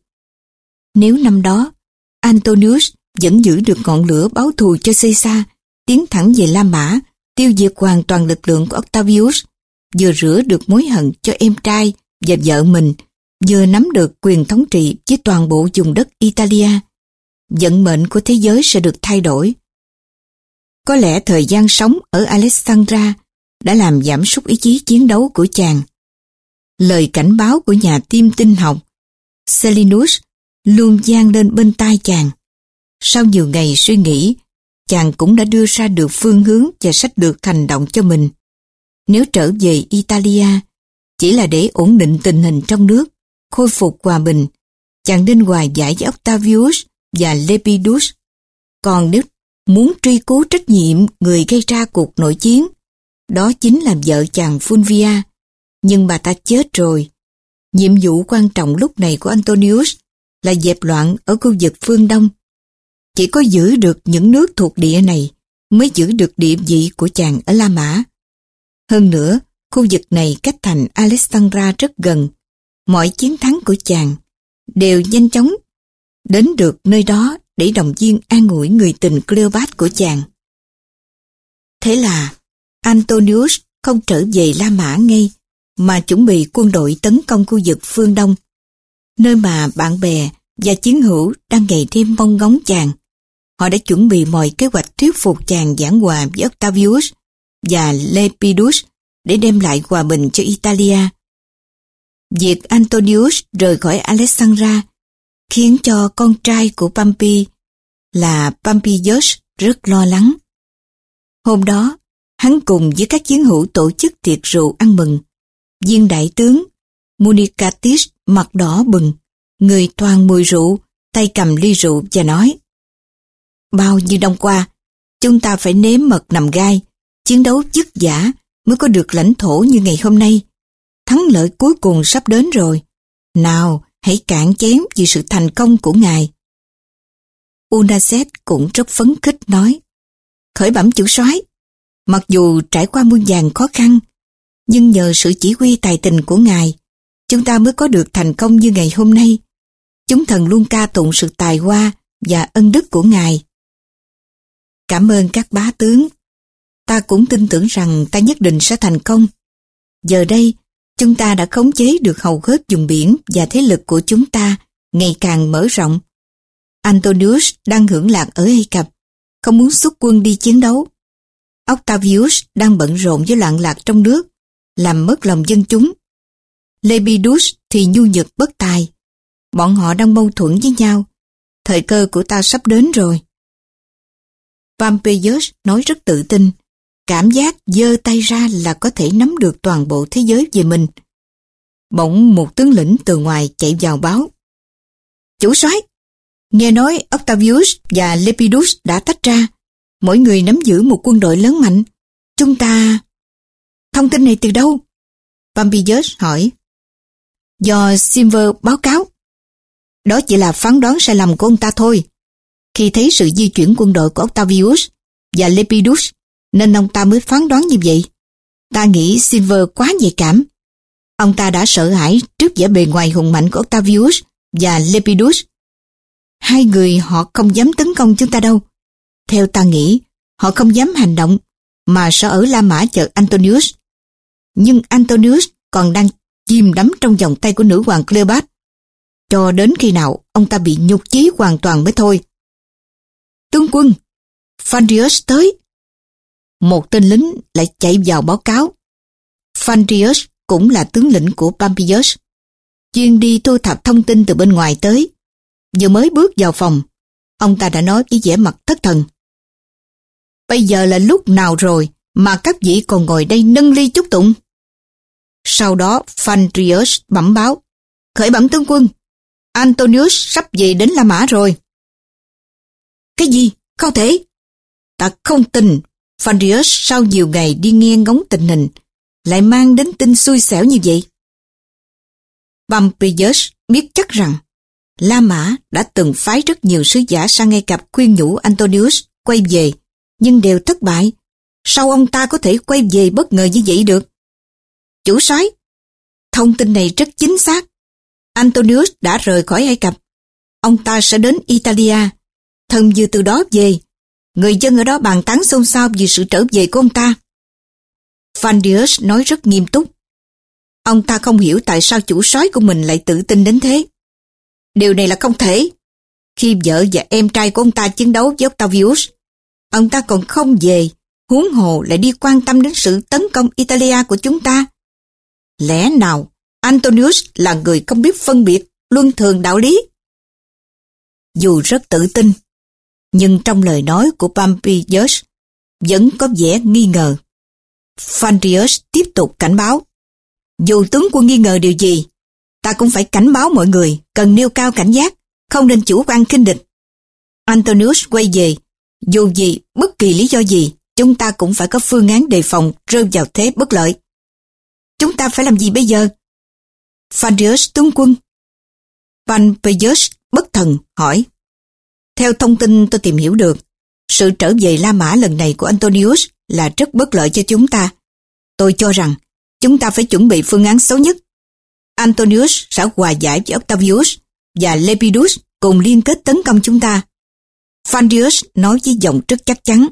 Nếu năm đó, Antonius vẫn giữ được ngọn lửa báo thù cho Caesar, tiến thẳng về La Mã, tiêu diệt hoàn toàn lực lượng của Octavius, vừa rửa được mối hận cho em trai và vợ mình, vừa nắm được quyền thống trị với toàn bộ vùng đất Italia, vận mệnh của thế giới sẽ được thay đổi. Có lẽ thời gian sống ở Alexandra đã làm giảm sút ý chí chiến đấu của chàng lời cảnh báo của nhà tiêm tinh học Selinus luôn gian lên bên tai chàng. Sau nhiều ngày suy nghĩ, chàng cũng đã đưa ra được phương hướng và sách lược hành động cho mình. Nếu trở về Italia, chỉ là để ổn định tình hình trong nước, khôi phục hòa bình, chàng nên hòa giải với Octavius và Lepidus. Còn nếu muốn truy cứu trách nhiệm người gây ra cuộc nội chiến, đó chính là vợ chàng Fulvia, nhưng bà ta chết rồi. Nhiệm vụ quan trọng lúc này của Antonius là dẹp loạn ở khu vực phương Đông. Chỉ có giữ được những nước thuộc địa này mới giữ được địa vị của chàng ở La Mã. Hơn nữa, khu vực này cách thành Alexandra rất gần. Mọi chiến thắng của chàng đều nhanh chóng đến được nơi đó để đồng viên an ủi người tình Cleopat của chàng. Thế là Antonius không trở về La Mã ngay mà chuẩn bị quân đội tấn công khu vực phương Đông, nơi mà bạn bè và chiến hữu đang ngày đêm mong ngóng chàng. Họ đã chuẩn bị mọi kế hoạch thuyết phục chàng giảng hòa với Octavius và Lepidus để đem lại hòa bình cho Italia. Việc Antonius rời khỏi Alexandra khiến cho con trai của Pompey là Pompeius rất lo lắng. Hôm đó, hắn cùng với các chiến hữu tổ chức tiệc rượu ăn mừng viên đại tướng munikatis mặt đỏ bừng, người toàn mùi rượu, tay cầm ly rượu và nói Bao nhiêu năm qua, chúng ta phải nếm mật nằm gai, chiến đấu dứt giả mới có được lãnh thổ như ngày hôm nay. Thắng lợi cuối cùng sắp đến rồi. Nào, hãy cạn chém vì sự thành công của ngài. Unaset cũng rất phấn khích nói Khởi bẩm chủ soái Mặc dù trải qua muôn vàng khó khăn nhưng nhờ sự chỉ huy tài tình của Ngài, chúng ta mới có được thành công như ngày hôm nay. Chúng thần luôn ca tụng sự tài hoa và ân đức của Ngài. Cảm ơn các bá tướng. Ta cũng tin tưởng rằng ta nhất định sẽ thành công. Giờ đây, chúng ta đã khống chế được hầu hết vùng biển và thế lực của chúng ta ngày càng mở rộng. Antonius đang hưởng lạc ở Ai Cập, không muốn xuất quân đi chiến đấu. Octavius đang bận rộn với loạn lạc trong nước làm mất lòng dân chúng. Lepidus thì nhu nhược bất tài. Bọn họ đang mâu thuẫn với nhau. Thời cơ của ta sắp đến rồi. Pompeius nói rất tự tin. Cảm giác giơ tay ra là có thể nắm được toàn bộ thế giới về mình. Bỗng một tướng lĩnh từ ngoài chạy vào báo. Chủ soái, nghe nói Octavius và Lepidus đã tách ra. Mỗi người nắm giữ một quân đội lớn mạnh. Chúng ta... Thông tin này từ đâu? Pompeius hỏi. Do Silver báo cáo. Đó chỉ là phán đoán sai lầm của ông ta thôi. Khi thấy sự di chuyển quân đội của Octavius và Lepidus nên ông ta mới phán đoán như vậy. Ta nghĩ Silver quá nhạy cảm. Ông ta đã sợ hãi trước vẻ bề ngoài hùng mạnh của Octavius và Lepidus. Hai người họ không dám tấn công chúng ta đâu. Theo ta nghĩ, họ không dám hành động mà sẽ ở La Mã chờ Antonius. Nhưng Antonius còn đang chìm đắm trong vòng tay của nữ hoàng Cleopat. Cho đến khi nào ông ta bị nhục chí hoàn toàn mới thôi. Tướng quân, Phandrius tới. Một tên lính lại chạy vào báo cáo. Phandrius cũng là tướng lĩnh của Pompeius. Chuyên đi thu thập thông tin từ bên ngoài tới. Vừa mới bước vào phòng, ông ta đã nói với vẻ mặt thất thần. Bây giờ là lúc nào rồi mà các vị còn ngồi đây nâng ly chúc tụng? Sau đó Phandrius bẩm báo. Khởi bẩm tướng quân, Antonius sắp về đến La Mã rồi. Cái gì? Không thể. Ta không tin Phandrius sau nhiều ngày đi nghe ngóng tình hình lại mang đến tin xui xẻo như vậy. Pompeius biết chắc rằng La Mã đã từng phái rất nhiều sứ giả sang Ai Cập khuyên nhủ Antonius quay về, nhưng đều thất bại. Sao ông ta có thể quay về bất ngờ như vậy được? Chủ soái, thông tin này rất chính xác. Antonius đã rời khỏi Ai Cập. Ông ta sẽ đến Italia. Thần vừa từ đó về. Người dân ở đó bàn tán xôn xao vì sự trở về của ông ta. Fandius nói rất nghiêm túc. Ông ta không hiểu tại sao chủ soái của mình lại tự tin đến thế. Điều này là không thể. Khi vợ và em trai của ông ta chiến đấu với Octavius, ông ta còn không về, huống hồ lại đi quan tâm đến sự tấn công Italia của chúng ta. Lẽ nào Antonius là người không biết phân biệt luân thường đạo lý? Dù rất tự tin, nhưng trong lời nói của Pompeius vẫn có vẻ nghi ngờ. Fandrius tiếp tục cảnh báo. Dù tướng quân nghi ngờ điều gì, ta cũng phải cảnh báo mọi người cần nêu cao cảnh giác, không nên chủ quan khinh địch. Antonius quay về, dù gì, bất kỳ lý do gì, chúng ta cũng phải có phương án đề phòng rơi vào thế bất lợi. Chúng ta phải làm gì bây giờ? Phandrius tướng quân. Pompeius bất thần hỏi. Theo thông tin tôi tìm hiểu được, sự trở về La Mã lần này của Antonius là rất bất lợi cho chúng ta. Tôi cho rằng chúng ta phải chuẩn bị phương án xấu nhất. Antonius sẽ hòa giải với Octavius và Lepidus cùng liên kết tấn công chúng ta. Phandius nói với giọng rất chắc chắn.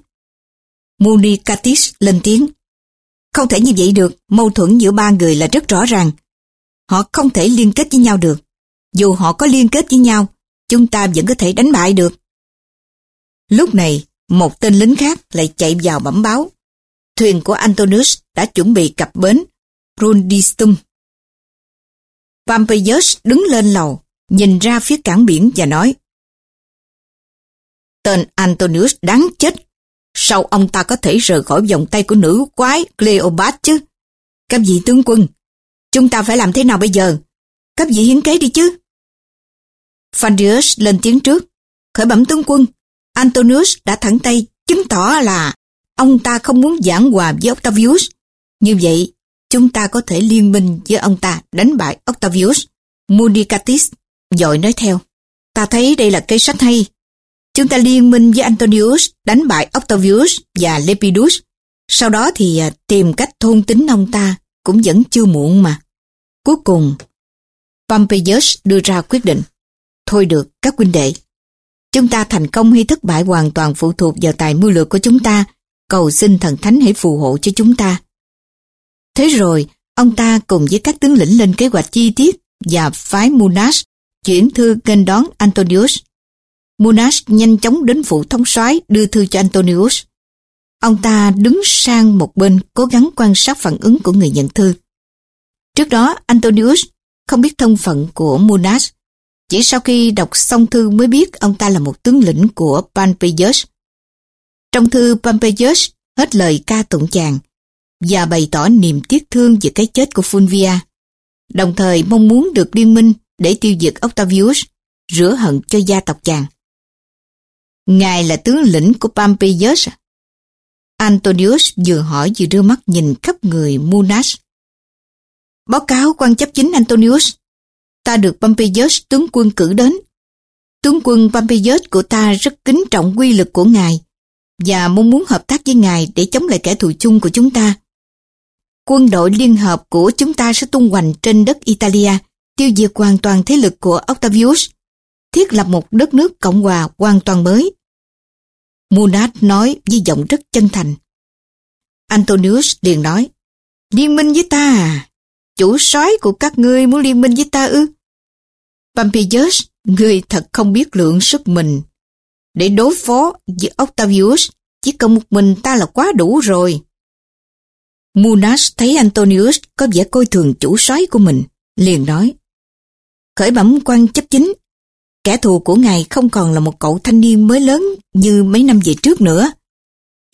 Municatis lên tiếng. Không thể như vậy được, mâu thuẫn giữa ba người là rất rõ ràng. Họ không thể liên kết với nhau được. Dù họ có liên kết với nhau, chúng ta vẫn có thể đánh bại được. Lúc này, một tên lính khác lại chạy vào bẩm báo. Thuyền của Antonius đã chuẩn bị cập bến Brundistum. Pompeius đứng lên lầu, nhìn ra phía cảng biển và nói Tên Antonius đáng chết. Sao ông ta có thể rời khỏi vòng tay của nữ quái Cleopat chứ? Các vị tướng quân, chúng ta phải làm thế nào bây giờ? Các vị hiến kế đi chứ? Phandius lên tiếng trước. Khởi bẩm tướng quân, Antonius đã thẳng tay chứng tỏ là ông ta không muốn giảng hòa với Octavius. Như vậy, chúng ta có thể liên minh với ông ta đánh bại Octavius. Municatis dội nói theo. Ta thấy đây là cây sách hay. Chúng ta liên minh với Antonius đánh bại Octavius và Lepidus. Sau đó thì à, tìm cách thôn tính ông ta cũng vẫn chưa muộn mà. Cuối cùng, Pompeius đưa ra quyết định. Thôi được, các huynh đệ, Chúng ta thành công hay thất bại hoàn toàn phụ thuộc vào tài mưu lược của chúng ta. Cầu xin thần thánh hãy phù hộ cho chúng ta. Thế rồi, ông ta cùng với các tướng lĩnh lên kế hoạch chi tiết và phái Munas chuyển thư nghênh đón Antonius. Munas nhanh chóng đến phủ thống soái đưa thư cho Antonius. Ông ta đứng sang một bên cố gắng quan sát phản ứng của người nhận thư. Trước đó, Antonius không biết thân phận của Munas chỉ sau khi đọc xong thư mới biết ông ta là một tướng lĩnh của Pompeius. Trong thư Pompeius hết lời ca tụng chàng và bày tỏ niềm tiếc thương về cái chết của Fulvia, đồng thời mong muốn được liên minh để tiêu diệt Octavius, rửa hận cho gia tộc chàng. Ngài là tướng lĩnh của Pompeius. Antonius vừa hỏi vừa đưa mắt nhìn khắp người Munas. Báo cáo quan chấp chính Antonius, ta được Pompeius tướng quân cử đến. Tướng quân Pompeius của ta rất kính trọng quy lực của ngài. và mong muốn hợp tác với ngài để chống lại kẻ thù chung của chúng ta. Quân đội liên hợp của chúng ta sẽ tung hoành trên đất Italia, tiêu diệt hoàn toàn thế lực của Octavius, thiết lập một đất nước Cộng hòa hoàn toàn mới. Munat nói với giọng rất chân thành. Antonius liền nói, liên minh với ta à? Chủ soái của các ngươi muốn liên minh với ta ư? Pompeius, ngươi thật không biết lượng sức mình. Để đối phó với Octavius, chỉ cần một mình ta là quá đủ rồi. Munas thấy Antonius có vẻ coi thường chủ soái của mình, liền nói. Khởi bẩm quan chấp chính, kẻ thù của ngài không còn là một cậu thanh niên mới lớn như mấy năm về trước nữa.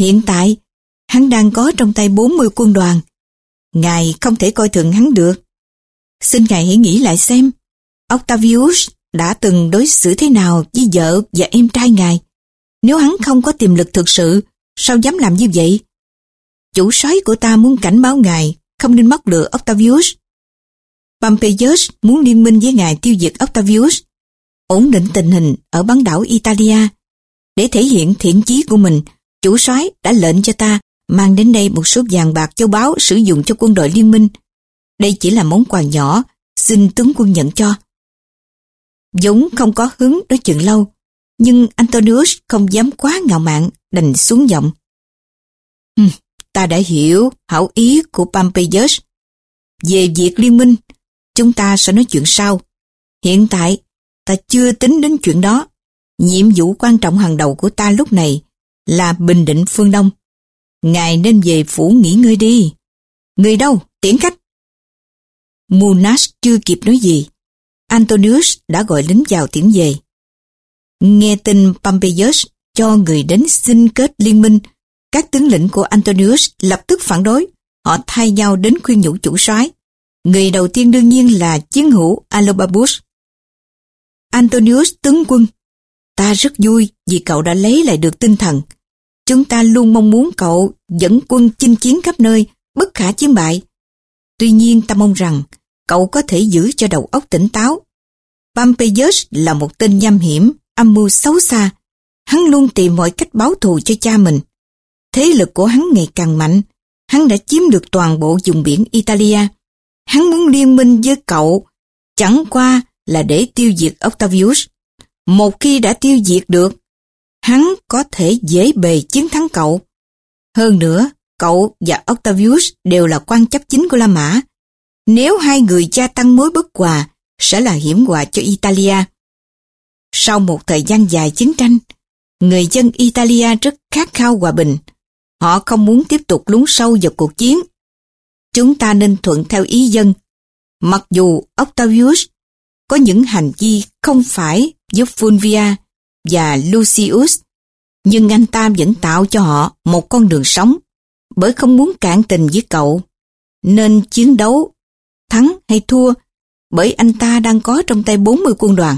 Hiện tại, hắn đang có trong tay 40 quân đoàn. Ngài không thể coi thường hắn được. Xin ngài hãy nghĩ lại xem, Octavius đã từng đối xử thế nào với vợ và em trai ngài. Nếu hắn không có tiềm lực thực sự, sao dám làm như vậy? Chủ soái của ta muốn cảnh báo ngài, không nên mắc lừa Octavius. Pompeius muốn liên minh với ngài tiêu diệt Octavius, ổn định tình hình ở bán đảo Italia. Để thể hiện thiện chí của mình, chủ soái đã lệnh cho ta mang đến đây một số vàng bạc châu báu sử dụng cho quân đội liên minh. Đây chỉ là món quà nhỏ, xin tướng quân nhận cho. Dũng không có hứng nói chuyện lâu, nhưng Antonius không dám quá ngạo mạn, đành xuống giọng. Ta đã hiểu hảo ý của Pompeius. Về việc liên minh, chúng ta sẽ nói chuyện sau. Hiện tại, ta chưa tính đến chuyện đó. Nhiệm vụ quan trọng hàng đầu của ta lúc này là bình định phương Đông. Ngài nên về phủ nghỉ ngơi đi. Người đâu? Tiễn khách. Munas chưa kịp nói gì. Antonius đã gọi lính vào tiễn về. Nghe tin Pompeius cho người đến xin kết liên minh, các tướng lĩnh của Antonius lập tức phản đối. Họ thay nhau đến khuyên nhủ chủ soái. Người đầu tiên đương nhiên là chiến hữu Alobabus. Antonius tướng quân, ta rất vui vì cậu đã lấy lại được tinh thần. Chúng ta luôn mong muốn cậu dẫn quân chinh chiến khắp nơi, bất khả chiến bại. Tuy nhiên ta mong rằng cậu có thể giữ cho đầu óc tỉnh táo. Pompeius là một tên nham hiểm, âm mưu xấu xa. Hắn luôn tìm mọi cách báo thù cho cha mình. Thế lực của hắn ngày càng mạnh. Hắn đã chiếm được toàn bộ vùng biển Italia. Hắn muốn liên minh với cậu, chẳng qua là để tiêu diệt Octavius. Một khi đã tiêu diệt được, hắn có thể dễ bề chiến thắng cậu. Hơn nữa, cậu và Octavius đều là quan chấp chính của La Mã. Nếu hai người gia tăng mối bất hòa, sẽ là hiểm họa cho Italia. Sau một thời gian dài chiến tranh, người dân Italia rất khát khao hòa bình. Họ không muốn tiếp tục lún sâu vào cuộc chiến. Chúng ta nên thuận theo ý dân. Mặc dù Octavius có những hành vi không phải giúp Fulvia và Lucius, nhưng anh ta vẫn tạo cho họ một con đường sống, bởi không muốn cạn tình với cậu. Nên chiến đấu, thắng hay thua, bởi anh ta đang có trong tay 40 quân đoàn.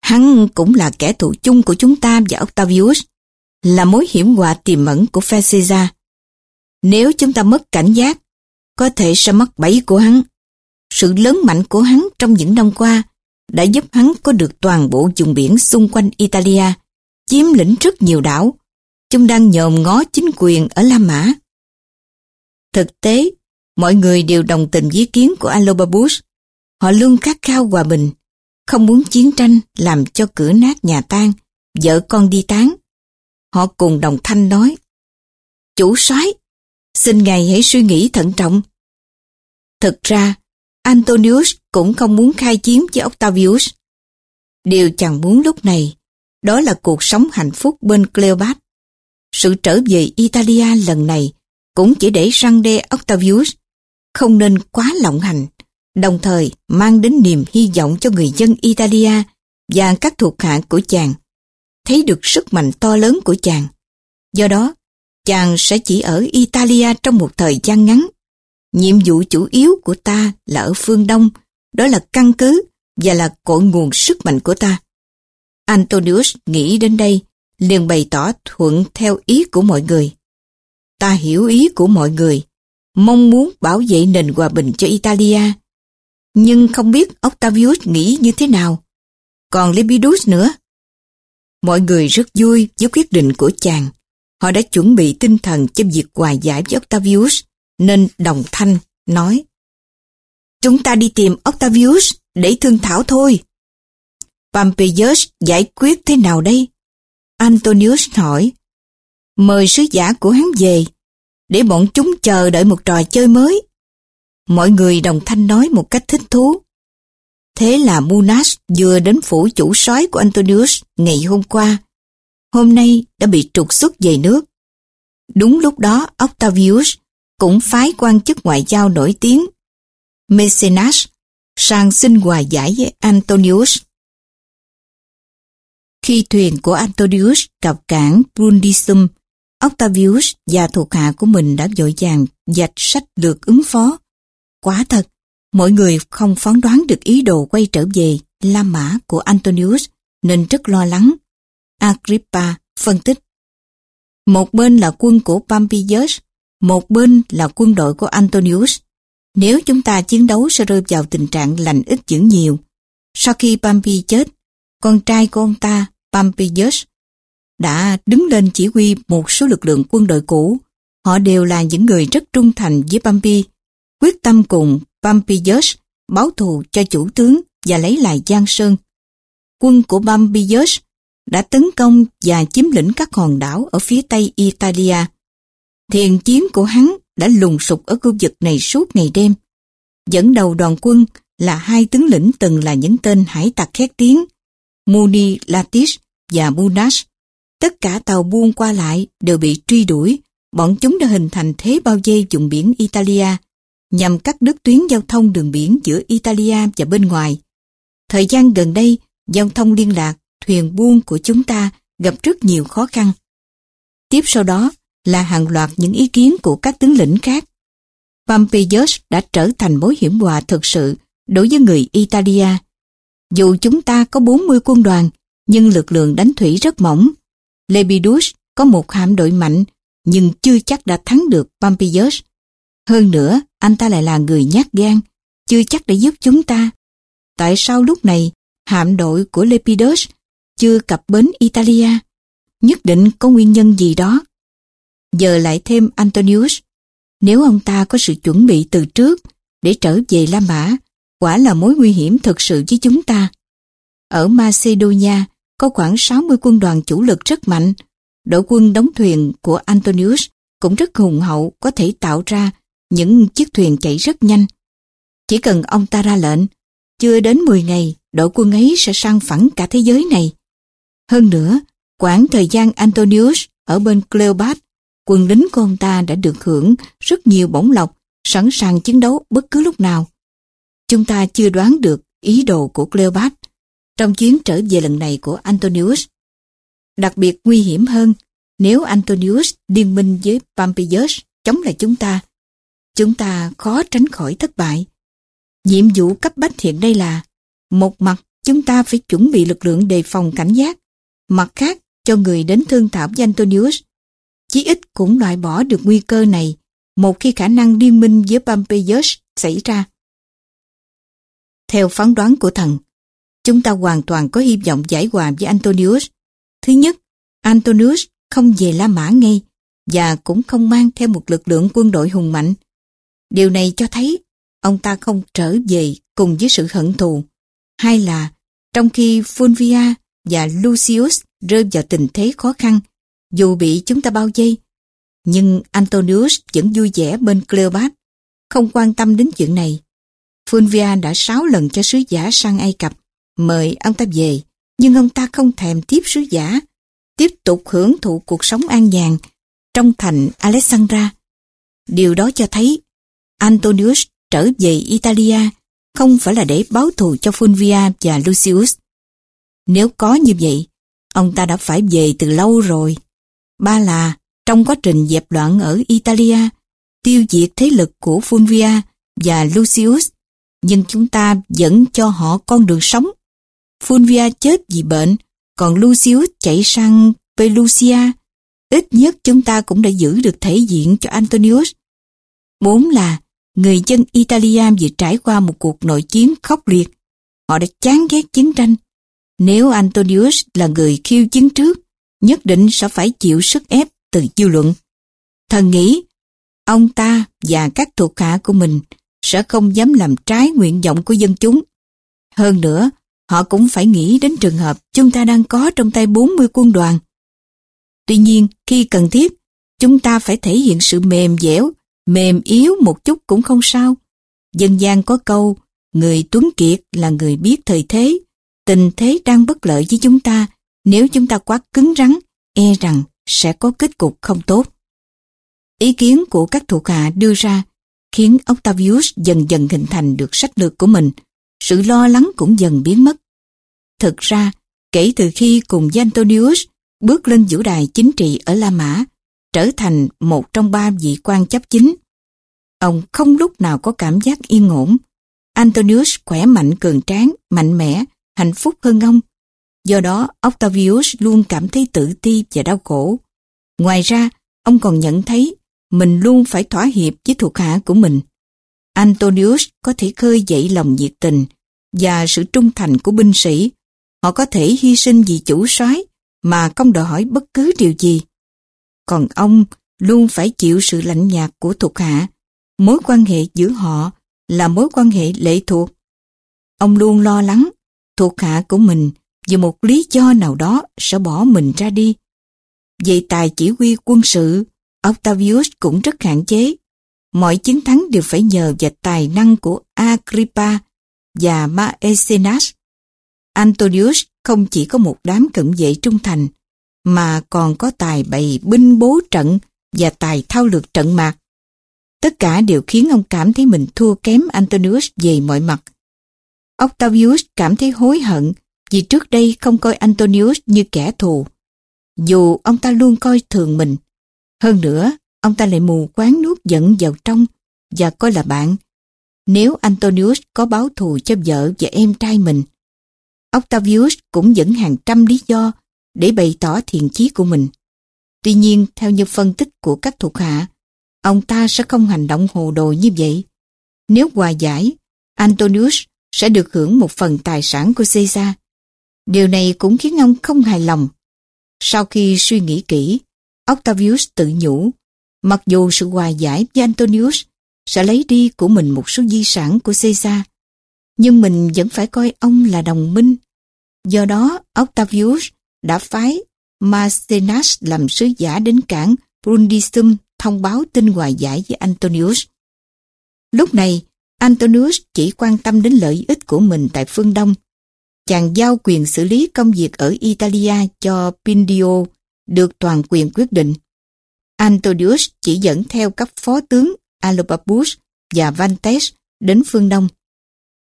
Hắn cũng là kẻ thù chung của chúng ta và Octavius, là mối hiểm họa tiềm ẩn của phe Caesar. Nếu chúng ta mất cảnh giác, có thể sẽ mất bẫy của hắn. Sự lớn mạnh của hắn trong những năm qua đã giúp hắn có được toàn bộ vùng biển xung quanh Italia, chiếm lĩnh rất nhiều đảo. Chúng đang nhòm ngó chính quyền ở La Mã. Thực tế, mọi người đều đồng tình với kiến của Alobabus. Họ luôn khát khao hòa bình, không muốn chiến tranh làm cho cửa nát nhà tan, vợ con đi tán. Họ cùng đồng thanh nói, Chủ soái xin ngài hãy suy nghĩ thận trọng. Thực ra, Antonius cũng không muốn khai chiến với Octavius. Điều chàng muốn lúc này, đó là cuộc sống hạnh phúc bên Cleopat. Sự trở về Italia lần này cũng chỉ để răng đe Octavius, không nên quá lộng hành, đồng thời mang đến niềm hy vọng cho người dân Italia và các thuộc hạ của chàng, thấy được sức mạnh to lớn của chàng. Do đó, chàng sẽ chỉ ở Italia trong một thời gian ngắn. Nhiệm vụ chủ yếu của ta là ở phương Đông, đó là căn cứ và là cội nguồn sức mạnh của ta. Antonius nghĩ đến đây, liền bày tỏ thuận theo ý của mọi người. Ta hiểu ý của mọi người, mong muốn bảo vệ nền hòa bình cho Italia. Nhưng không biết Octavius nghĩ như thế nào. Còn Lepidus nữa. Mọi người rất vui với quyết định của chàng. Họ đã chuẩn bị tinh thần cho việc hòa giải với Octavius, nên đồng thanh nói Chúng ta đi tìm Octavius để thương thảo thôi. Pompeius giải quyết thế nào đây? Antonius hỏi. Mời sứ giả của hắn về, để bọn chúng chờ đợi một trò chơi mới. Mọi người đồng thanh nói một cách thích thú. Thế là Munas vừa đến phủ chủ soái của Antonius ngày hôm qua. Hôm nay đã bị trục xuất về nước. Đúng lúc đó Octavius cũng phái quan chức ngoại giao nổi tiếng Mecenas sang xin hòa giải với Antonius. Khi thuyền của Antonius cập cảng Brundisum, Octavius và thuộc hạ của mình đã vội vàng dạch sách lược ứng phó. Quả thật, mọi người không phán đoán được ý đồ quay trở về La Mã của Antonius nên rất lo lắng. Agrippa phân tích. Một bên là quân của Pompeius, một bên là quân đội của Antonius. Nếu chúng ta chiến đấu sẽ rơi vào tình trạng lành ít dữ nhiều. Sau khi Pompey chết, con trai của ông ta, Pompeius, đã đứng lên chỉ huy một số lực lượng quân đội cũ. Họ đều là những người rất trung thành với Pompey, quyết tâm cùng Pompeius báo thù cho chủ tướng và lấy lại Giang Sơn. Quân của Pompeius đã tấn công và chiếm lĩnh các hòn đảo ở phía tây Italia. Thiền chiến của hắn đã lùng sục ở khu vực này suốt ngày đêm. Dẫn đầu đoàn quân là hai tướng lĩnh từng là những tên hải tặc khét tiếng, Muni Latish và Munash. Tất cả tàu buôn qua lại đều bị truy đuổi, bọn chúng đã hình thành thế bao vây vùng biển Italia nhằm cắt đứt tuyến giao thông đường biển giữa Italia và bên ngoài. Thời gian gần đây, giao thông liên lạc, thuyền buôn của chúng ta gặp rất nhiều khó khăn. Tiếp sau đó là hàng loạt những ý kiến của các tướng lĩnh khác. Pompeius đã trở thành mối hiểm họa thực sự đối với người Italia. Dù chúng ta có 40 quân đoàn, nhưng lực lượng đánh thủy rất mỏng. Lepidus có một hạm đội mạnh, nhưng chưa chắc đã thắng được Pompeius. Hơn nữa, anh ta lại là người nhát gan, chưa chắc đã giúp chúng ta. Tại sao lúc này hạm đội của Lepidus chưa cập bến Italia? Nhất định có nguyên nhân gì đó. Giờ lại thêm Antonius. Nếu ông ta có sự chuẩn bị từ trước để trở về La Mã, quả là mối nguy hiểm thực sự với chúng ta. Ở Macedonia có khoảng 60 quân đoàn chủ lực rất mạnh. Đội quân đóng thuyền của Antonius cũng rất hùng hậu có thể tạo ra những chiếc thuyền chạy rất nhanh. Chỉ cần ông ta ra lệnh, chưa đến 10 ngày, đội quân ấy sẽ sang phẳng cả thế giới này. Hơn nữa, quãng thời gian Antonius ở bên Cleopat, quân lính của ông ta đã được hưởng rất nhiều bổng lộc, sẵn sàng chiến đấu bất cứ lúc nào. Chúng ta chưa đoán được ý đồ của Cleopat trong chuyến trở về lần này của Antonius. Đặc biệt nguy hiểm hơn, nếu Antonius liên minh với Pompeius chống lại chúng ta, chúng ta khó tránh khỏi thất bại. Nhiệm vụ cấp bách hiện đây là một mặt chúng ta phải chuẩn bị lực lượng đề phòng cảnh giác, mặt khác cho người đến thương thảo với Antonius. Chí ít cũng loại bỏ được nguy cơ này một khi khả năng liên minh với Pompeius xảy ra. Theo phán đoán của thần, chúng ta hoàn toàn có hy vọng giải hòa với Antonius. Thứ nhất, Antonius không về La Mã ngay và cũng không mang theo một lực lượng quân đội hùng mạnh. Điều này cho thấy ông ta không trở về cùng với sự hận thù. Hay là trong khi Fulvia và Lucius rơi vào tình thế khó khăn, dù bị chúng ta bao vây, nhưng Antonius vẫn vui vẻ bên Cleopat, không quan tâm đến chuyện này. Fulvia đã sáu lần cho sứ giả sang Ai Cập, mời ông ta về, nhưng ông ta không thèm tiếp sứ giả, tiếp tục hưởng thụ cuộc sống an nhàn trong thành Alexandra. Điều đó cho thấy Antonius trở về Italia không phải là để báo thù cho Fulvia và Lucius. Nếu có như vậy, ông ta đã phải về từ lâu rồi. Ba là, trong quá trình dẹp loạn ở Italia, tiêu diệt thế lực của Fulvia và Lucius, nhưng chúng ta vẫn cho họ con đường sống. Fulvia chết vì bệnh, còn Lucius chạy sang Pelusia. Ít nhất chúng ta cũng đã giữ được thể diện cho Antonius. Bốn là, người dân Italia vừa trải qua một cuộc nội chiến khốc liệt. Họ đã chán ghét chiến tranh. Nếu Antonius là người khiêu chiến trước, nhất định sẽ phải chịu sức ép từ dư luận. Thần nghĩ, ông ta và các thuộc hạ của mình sẽ không dám làm trái nguyện vọng của dân chúng. Hơn nữa, họ cũng phải nghĩ đến trường hợp chúng ta đang có trong tay 40 quân đoàn. Tuy nhiên, khi cần thiết, chúng ta phải thể hiện sự mềm dẻo, mềm yếu một chút cũng không sao. Dân gian có câu, người tuấn kiệt là người biết thời thế, tình thế đang bất lợi với chúng ta, nếu chúng ta quá cứng rắn, e rằng sẽ có kết cục không tốt. Ý kiến của các thuộc hạ đưa ra khiến Octavius dần dần hình thành được sách lược của mình, sự lo lắng cũng dần biến mất. Thực ra, kể từ khi cùng với Antonius bước lên vũ đài chính trị ở La Mã, trở thành một trong ba vị quan chấp chính, ông không lúc nào có cảm giác yên ổn. Antonius khỏe mạnh cường tráng, mạnh mẽ, hạnh phúc hơn ông. Do đó, Octavius luôn cảm thấy tự ti và đau khổ. Ngoài ra, ông còn nhận thấy mình luôn phải thỏa hiệp với thuộc hạ của mình. Antonius có thể khơi dậy lòng nhiệt tình và sự trung thành của binh sĩ. Họ có thể hy sinh vì chủ soái mà không đòi hỏi bất cứ điều gì. Còn ông luôn phải chịu sự lạnh nhạt của thuộc hạ. Mối quan hệ giữa họ là mối quan hệ lệ thuộc. Ông luôn lo lắng thuộc hạ của mình vì một lý do nào đó sẽ bỏ mình ra đi. Về tài chỉ huy quân sự, Octavius cũng rất hạn chế. Mọi chiến thắng đều phải nhờ vào tài năng của Agrippa và Maecenas. Antonius không chỉ có một đám cận vệ trung thành, mà còn có tài bày binh bố trận và tài thao lược trận mạc. Tất cả đều khiến ông cảm thấy mình thua kém Antonius về mọi mặt. Octavius cảm thấy hối hận vì trước đây không coi Antonius như kẻ thù. Dù ông ta luôn coi thường mình, hơn nữa, ông ta lại mù quáng nuốt giận vào trong và coi là bạn. Nếu Antonius có báo thù cho vợ và em trai mình, Octavius cũng dẫn hàng trăm lý do để bày tỏ thiện chí của mình. Tuy nhiên, theo như phân tích của các thuộc hạ, ông ta sẽ không hành động hồ đồ như vậy. Nếu hòa giải, Antonius sẽ được hưởng một phần tài sản của Caesar. Điều này cũng khiến ông không hài lòng. Sau khi suy nghĩ kỹ, Octavius tự nhủ, mặc dù sự hòa giải với Antonius sẽ lấy đi của mình một số di sản của Caesar, nhưng mình vẫn phải coi ông là đồng minh. Do đó, Octavius đã phái Maecenas làm sứ giả đến cảng Brundisium thông báo tin hòa giải với Antonius. Lúc này, Antonius chỉ quan tâm đến lợi ích của mình tại phương Đông. Chàng giao quyền xử lý công việc ở Italia cho Pindio được toàn quyền quyết định. Antonius chỉ dẫn theo các phó tướng Alobabus và Vantes đến phương Đông.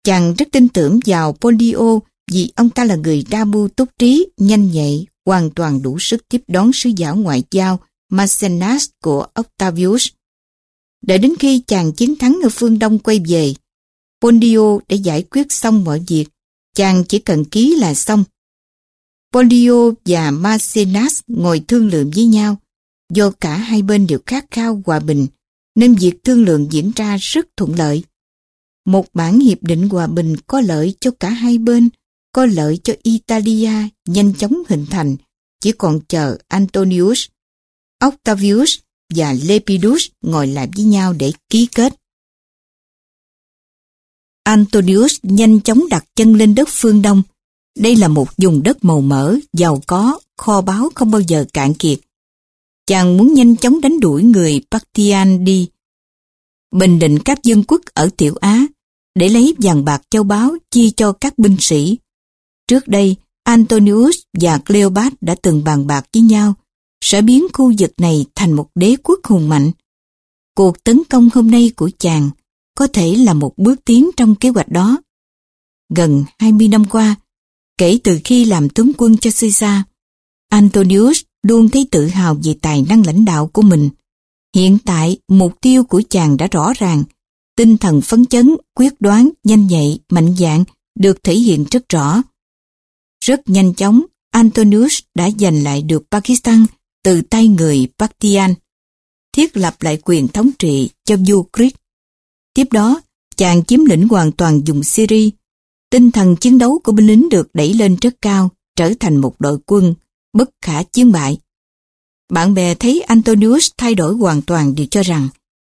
Chàng rất tin tưởng vào Polio vì ông ta là người đa mưu túc trí, nhanh nhạy, hoàn toàn đủ sức tiếp đón sứ giả ngoại giao Maecenas của Octavius. Đợi đến khi chàng chiến thắng ở phương Đông quay về, Pondio đã giải quyết xong mọi việc, chàng chỉ cần ký là xong. Polio và Macenas ngồi thương lượng với nhau. Do cả hai bên đều khát khao hòa bình, nên việc thương lượng diễn ra rất thuận lợi. Một bản hiệp định hòa bình có lợi cho cả hai bên, có lợi cho Italia nhanh chóng hình thành, chỉ còn chờ Antonius, Octavius và Lepidus ngồi lại với nhau để ký kết. Antonius nhanh chóng đặt chân lên đất phương Đông, đây là một vùng đất màu mỡ, giàu có, kho báu không bao giờ cạn kiệt. Chàng muốn nhanh chóng đánh đuổi người Partian đi. Bình định các dân quốc ở Tiểu Á để lấy vàng bạc châu báu chia cho các binh sĩ. Trước đây, Antonius và Cleopat đã từng bàn bạc với nhau sẽ biến khu vực này thành một đế quốc hùng mạnh. Cuộc tấn công hôm nay của chàng có thể là một bước tiến trong kế hoạch đó. Gần 20 năm qua, Kể từ khi làm tướng quân cho Caesar, Antonius luôn thấy tự hào về tài năng lãnh đạo của mình. Hiện tại, mục tiêu của chàng đã rõ ràng. Tinh thần phấn chấn, quyết đoán, nhanh nhạy, mạnh dạn được thể hiện rất rõ. Rất nhanh chóng, Antonius đã giành lại được Pakistan từ tay người Paktian, thiết lập lại quyền thống trị cho vua Greek. Tiếp đó, chàng chiếm lĩnh hoàn toàn vùng Syria, Tinh thần chiến đấu của binh lính được đẩy lên rất cao, trở thành một đội quân, bất khả chiến bại. Bạn bè thấy Antonius thay đổi hoàn toàn đều cho rằng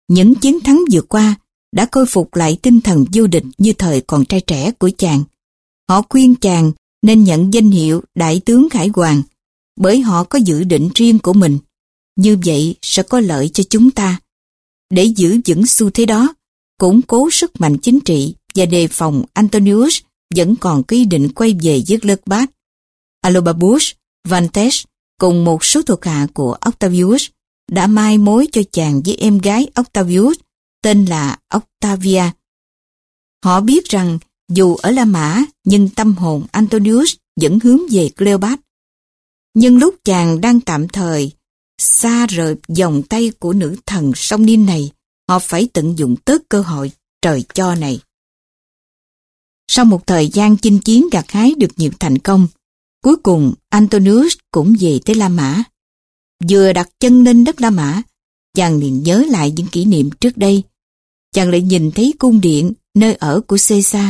những chiến thắng vừa qua đã khôi phục lại tinh thần vô địch như thời còn trai trẻ của chàng. Họ khuyên chàng nên nhận danh hiệu Đại tướng Khải Hoàng bởi họ có dự định riêng của mình. Như vậy sẽ có lợi cho chúng ta. Để giữ vững xu thế đó, củng cố sức mạnh chính trị và đề phòng Antonius vẫn còn có ý định quay về giết lật bát. Alobabus, Vantes cùng một số thuộc hạ của Octavius đã mai mối cho chàng với em gái Octavius tên là Octavia. Họ biết rằng dù ở La Mã nhưng tâm hồn Antonius vẫn hướng về Cleopat. Nhưng lúc chàng đang tạm thời xa rời vòng tay của nữ thần sông Nin này, họ phải tận dụng tất cơ hội trời cho này. Sau một thời gian chinh chiến gặt hái được nhiều thành công, cuối cùng Antonius cũng về tới La Mã. Vừa đặt chân lên đất La Mã, chàng liền nhớ lại những kỷ niệm trước đây. Chàng lại nhìn thấy cung điện, nơi ở của Caesar.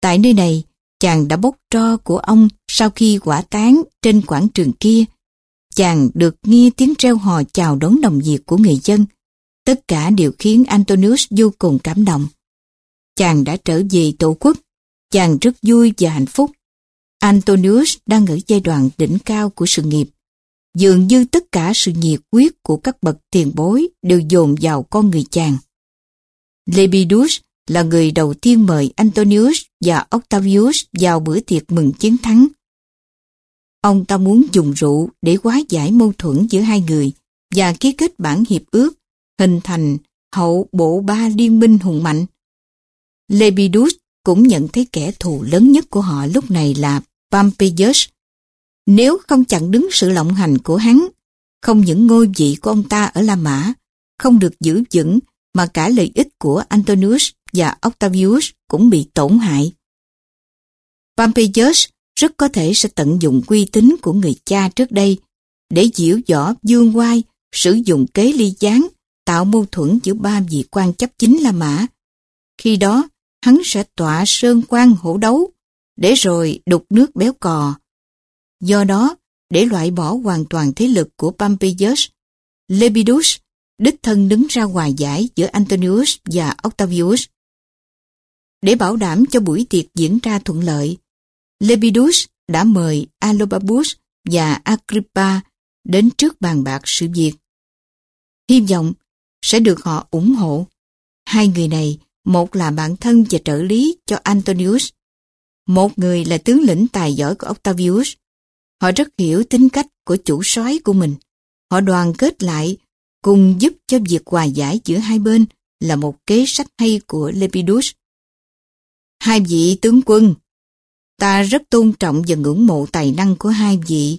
Tại nơi này, chàng đã bốc tro của ông sau khi quả tán trên quảng trường kia. Chàng được nghe tiếng reo hò chào đón đồng diệt của người dân. Tất cả đều khiến Antonius vô cùng cảm động. Chàng đã trở về tổ quốc. Chàng rất vui và hạnh phúc. Antonius đang ở giai đoạn đỉnh cao của sự nghiệp. Dường như tất cả sự nhiệt quyết của các bậc tiền bối đều dồn vào con người chàng. Lepidus là người đầu tiên mời Antonius và Octavius vào bữa tiệc mừng chiến thắng. Ông ta muốn dùng rượu để hóa giải mâu thuẫn giữa hai người và ký kết bản hiệp ước, hình thành hậu bộ ba liên minh hùng mạnh. Lepidus cũng nhận thấy kẻ thù lớn nhất của họ lúc này là Pompeius. Nếu không chặn đứng sự lộng hành của hắn, không những ngôi vị của ông ta ở La Mã, không được giữ vững mà cả lợi ích của Antonius và Octavius cũng bị tổn hại. Pompeius rất có thể sẽ tận dụng uy tín của người cha trước đây để diễu võ dương oai sử dụng kế ly gián tạo mâu thuẫn giữa ba vị quan chấp chính La Mã. Khi đó, hắn sẽ tọa sơn quan hổ đấu để rồi đục nước béo cò. Do đó, để loại bỏ hoàn toàn thế lực của Pompeius, Lepidus đích thân đứng ra hòa giải giữa Antonius và Octavius. Để bảo đảm cho buổi tiệc diễn ra thuận lợi, Lepidus đã mời Alobabus và Agrippa đến trước bàn bạc sự việc. Hy vọng sẽ được họ ủng hộ. Hai người này, một là bạn thân và trợ lý cho Antonius, một người là tướng lĩnh tài giỏi của Octavius. Họ rất hiểu tính cách của chủ soái của mình. Họ đoàn kết lại cùng giúp cho việc hòa giải giữa hai bên là một kế sách hay của Lepidus. Hai vị tướng quân, ta rất tôn trọng và ngưỡng mộ tài năng của hai vị.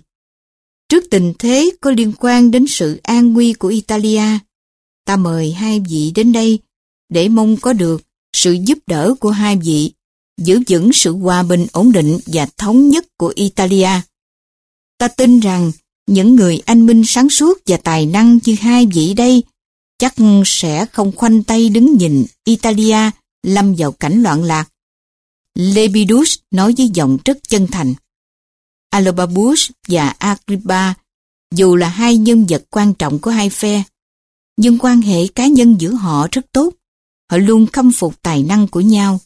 Trước tình thế có liên quan đến sự an nguy của Italia, ta mời hai vị đến đây để mong có được sự giúp đỡ của hai vị giữ vững sự hòa bình ổn định và thống nhất của Italia. Ta tin rằng những người anh minh sáng suốt và tài năng như hai vị đây chắc sẽ không khoanh tay đứng nhìn Italia lâm vào cảnh loạn lạc. Lepidus nói với giọng rất chân thành. Alobabus và Agrippa dù là hai nhân vật quan trọng của hai phe, nhưng quan hệ cá nhân giữa họ rất tốt. Họ luôn khâm phục tài năng của nhau.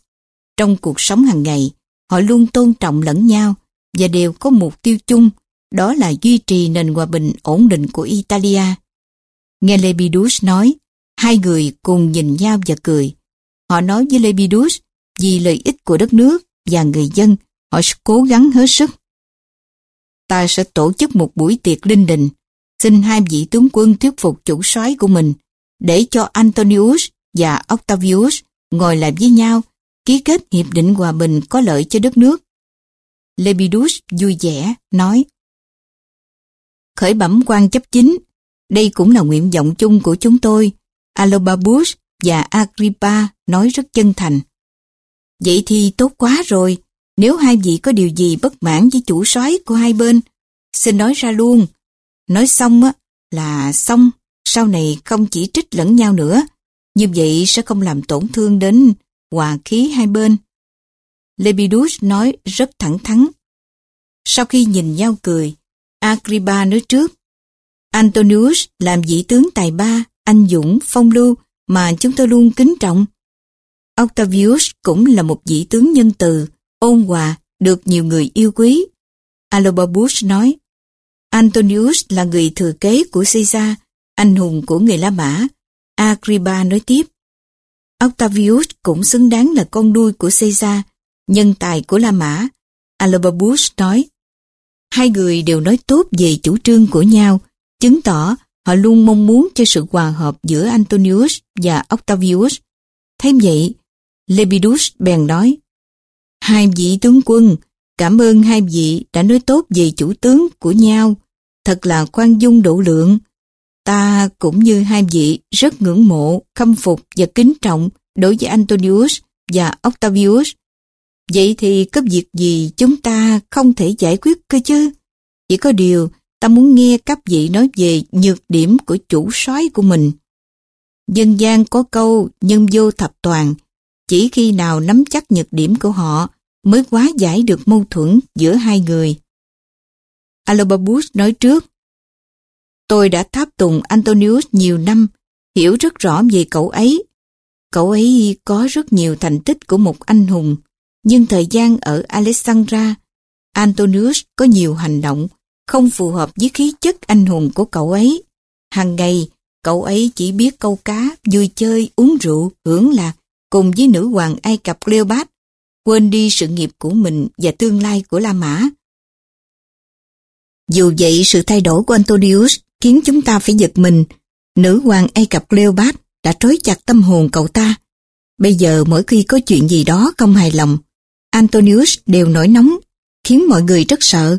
Trong cuộc sống hàng ngày, họ luôn tôn trọng lẫn nhau và đều có mục tiêu chung, đó là duy trì nền hòa bình ổn định của Italia. Nghe Lepidus nói, hai người cùng nhìn nhau và cười. Họ nói với Lepidus, vì lợi ích của đất nước và người dân, họ sẽ cố gắng hết sức. Ta sẽ tổ chức một buổi tiệc linh đình, xin hai vị tướng quân thuyết phục chủ soái của mình, để cho Antonius và Octavius ngồi lại với nhau, ký kết hiệp định hòa bình có lợi cho đất nước. Lepidus vui vẻ, nói Khởi bẩm quan chấp chính, đây cũng là nguyện vọng chung của chúng tôi. Alobabus và Agrippa nói rất chân thành. Vậy thì tốt quá rồi, nếu hai vị có điều gì bất mãn với chủ soái của hai bên, xin nói ra luôn. Nói xong á là xong, sau này không chỉ trích lẫn nhau nữa, như vậy sẽ không làm tổn thương đến hòa khí hai bên. Lepidus nói rất thẳng thắn. Sau khi nhìn nhau cười, Agrippa nói trước, Antonius làm vị tướng tài ba, anh dũng, phong lưu mà chúng tôi luôn kính trọng. Octavius cũng là một vị tướng nhân từ, ôn hòa, được nhiều người yêu quý. Alobabus nói, Antonius là người thừa kế của Caesar, anh hùng của người La Mã. Agrippa nói tiếp, Octavius cũng xứng đáng là con nuôi của Caesar, nhân tài của La Mã. Alobabus nói, hai người đều nói tốt về chủ trương của nhau, chứng tỏ họ luôn mong muốn cho sự hòa hợp giữa Antonius và Octavius. Thêm vậy, Lepidus bèn nói, Hai vị tướng quân, cảm ơn hai vị đã nói tốt về chủ tướng của nhau, thật là khoan dung độ lượng. Ta cũng như hai vị rất ngưỡng mộ, khâm phục và kính trọng đối với Antonius và Octavius. Vậy thì có việc gì chúng ta không thể giải quyết cơ chứ? Chỉ có điều ta muốn nghe các vị nói về nhược điểm của chủ soái của mình. Dân gian có câu nhân vô thập toàn, chỉ khi nào nắm chắc nhược điểm của họ mới quá giải được mâu thuẫn giữa hai người. Alobabus nói trước, Tôi đã tháp tùng Antonius nhiều năm, hiểu rất rõ về cậu ấy. Cậu ấy có rất nhiều thành tích của một anh hùng, nhưng thời gian ở Alexandra, Antonius có nhiều hành động không phù hợp với khí chất anh hùng của cậu ấy. Hàng ngày, cậu ấy chỉ biết câu cá, vui chơi, uống rượu, hưởng lạc cùng với nữ hoàng Ai Cập Cleopat, quên đi sự nghiệp của mình và tương lai của La Mã. Dù vậy, sự thay đổi của Antonius khiến chúng ta phải giật mình. Nữ hoàng Ai Cập Cleopat đã trói chặt tâm hồn cậu ta. Bây giờ mỗi khi có chuyện gì đó không hài lòng, Antonius đều nổi nóng, khiến mọi người rất sợ.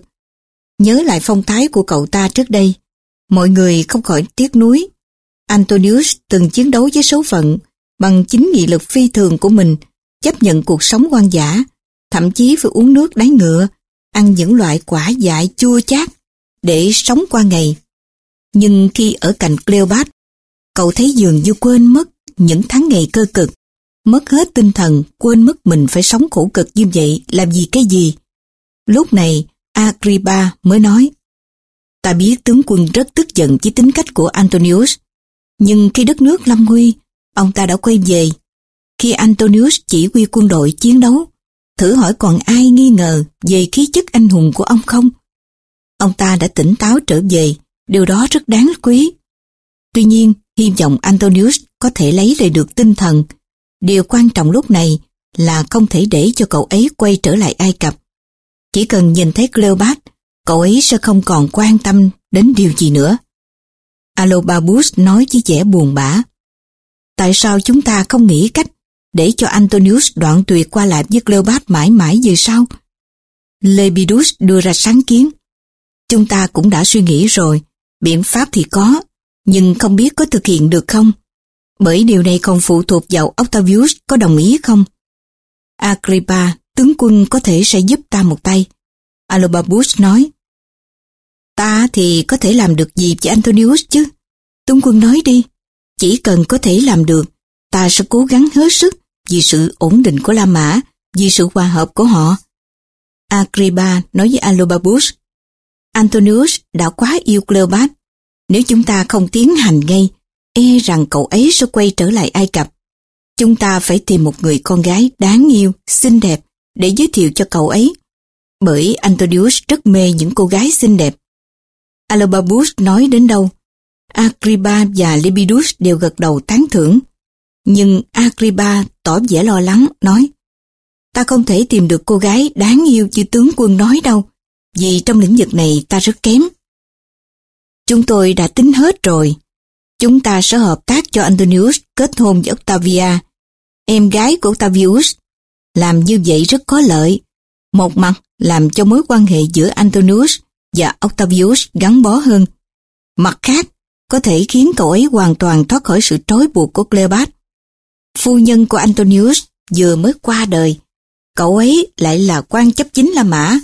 Nhớ lại phong thái của cậu ta trước đây, mọi người không khỏi tiếc nuối. Antonius từng chiến đấu với số phận, bằng chính nghị lực phi thường của mình, chấp nhận cuộc sống quan giả, thậm chí phải uống nước đáy ngựa, ăn những loại quả dại chua chát để sống qua ngày. Nhưng khi ở cạnh Cleopat, cậu thấy dường như quên mất những tháng ngày cơ cực, mất hết tinh thần, quên mất mình phải sống khổ cực như vậy làm gì cái gì. Lúc này, Agrippa mới nói, ta biết tướng quân rất tức giận với tính cách của Antonius, nhưng khi đất nước lâm nguy, ông ta đã quay về. Khi Antonius chỉ huy quân đội chiến đấu, thử hỏi còn ai nghi ngờ về khí chất anh hùng của ông không? Ông ta đã tỉnh táo trở về, điều đó rất đáng quý. Tuy nhiên, hy vọng Antonius có thể lấy lại được tinh thần. Điều quan trọng lúc này là không thể để cho cậu ấy quay trở lại Ai Cập. Chỉ cần nhìn thấy Cleopat, cậu ấy sẽ không còn quan tâm đến điều gì nữa. Alobabus nói với vẻ buồn bã. Tại sao chúng ta không nghĩ cách để cho Antonius đoạn tuyệt qua lại với Cleopat mãi mãi về sau? Lepidus đưa ra sáng kiến. Chúng ta cũng đã suy nghĩ rồi, biện pháp thì có, nhưng không biết có thực hiện được không? Bởi điều này còn phụ thuộc vào Octavius có đồng ý không? Agrippa, tướng quân có thể sẽ giúp ta một tay. Alobabus nói, Ta thì có thể làm được gì với Antonius chứ? Tướng quân nói đi, chỉ cần có thể làm được, ta sẽ cố gắng hết sức vì sự ổn định của La Mã, vì sự hòa hợp của họ. Agrippa nói với Alobabus, Antonius đã quá yêu Cleopat. Nếu chúng ta không tiến hành ngay, e rằng cậu ấy sẽ quay trở lại Ai Cập. Chúng ta phải tìm một người con gái đáng yêu, xinh đẹp để giới thiệu cho cậu ấy. Bởi Antonius rất mê những cô gái xinh đẹp. Alobabus nói đến đâu, Agrippa và Lepidus đều gật đầu tán thưởng. Nhưng Agrippa tỏ vẻ lo lắng, nói Ta không thể tìm được cô gái đáng yêu như tướng quân nói đâu, vì trong lĩnh vực này ta rất kém. Chúng tôi đã tính hết rồi. Chúng ta sẽ hợp tác cho Antonius kết hôn với Octavia, em gái của Octavius. Làm như vậy rất có lợi. Một mặt làm cho mối quan hệ giữa Antonius và Octavius gắn bó hơn. Mặt khác, có thể khiến cậu ấy hoàn toàn thoát khỏi sự trói buộc của Cleopat. Phu nhân của Antonius vừa mới qua đời, cậu ấy lại là quan chấp chính La Mã.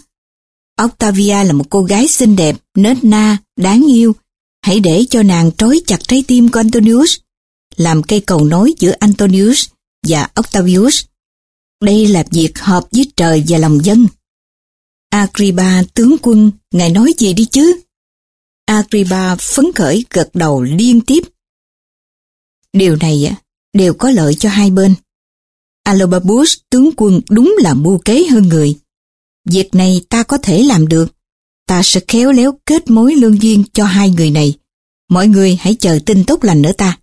Octavia là một cô gái xinh đẹp, nết na, đáng yêu. Hãy để cho nàng trói chặt trái tim của Antonius, làm cây cầu nối giữa Antonius và Octavius. đây là việc hợp với trời và lòng dân. Agrippa tướng quân, ngài nói gì đi chứ? Agrippa phấn khởi gật đầu liên tiếp. Điều này đều có lợi cho hai bên. Alobabus tướng quân đúng là mưu kế hơn người. Việc này ta có thể làm được. Ta sẽ khéo léo kết mối lương duyên cho hai người này. Mọi người hãy chờ tin tốt lành nữa ta.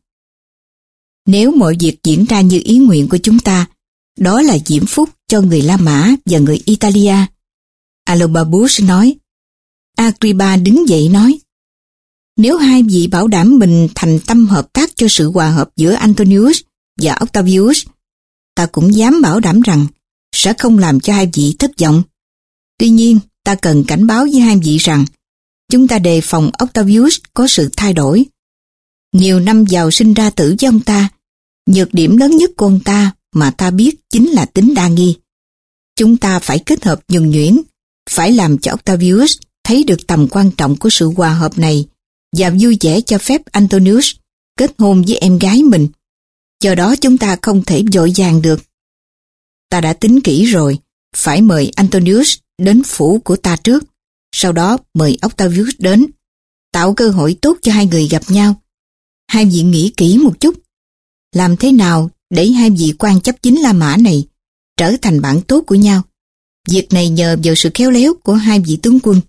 Nếu mọi việc diễn ra như ý nguyện của chúng ta, đó là diễm phúc cho người La Mã và người Italia. Alobabus nói. Agrippa đứng dậy nói. Nếu hai vị bảo đảm mình thành tâm hợp tác cho sự hòa hợp giữa Antonius và Octavius, ta cũng dám bảo đảm rằng sẽ không làm cho hai vị thất vọng. Tuy nhiên, ta cần cảnh báo với hai vị rằng chúng ta đề phòng Octavius có sự thay đổi. Nhiều năm giàu sinh ra tử với ông ta, nhược điểm lớn nhất của ông ta mà ta biết chính là tính đa nghi. Chúng ta phải kết hợp nhuần nhuyễn, phải làm cho Octavius thấy được tầm quan trọng của sự hòa hợp này và vui vẻ cho phép Antonius kết hôn với em gái mình. Do đó chúng ta không thể dội vàng được. Ta đã tính kỹ rồi, phải mời Antonius đến phủ của ta trước, sau đó mời Octavius đến, tạo cơ hội tốt cho hai người gặp nhau. Hai vị nghĩ kỹ một chút, làm thế nào để hai vị quan chấp chính La Mã này trở thành bạn tốt của nhau. Việc này nhờ vào sự khéo léo của hai vị tướng quân.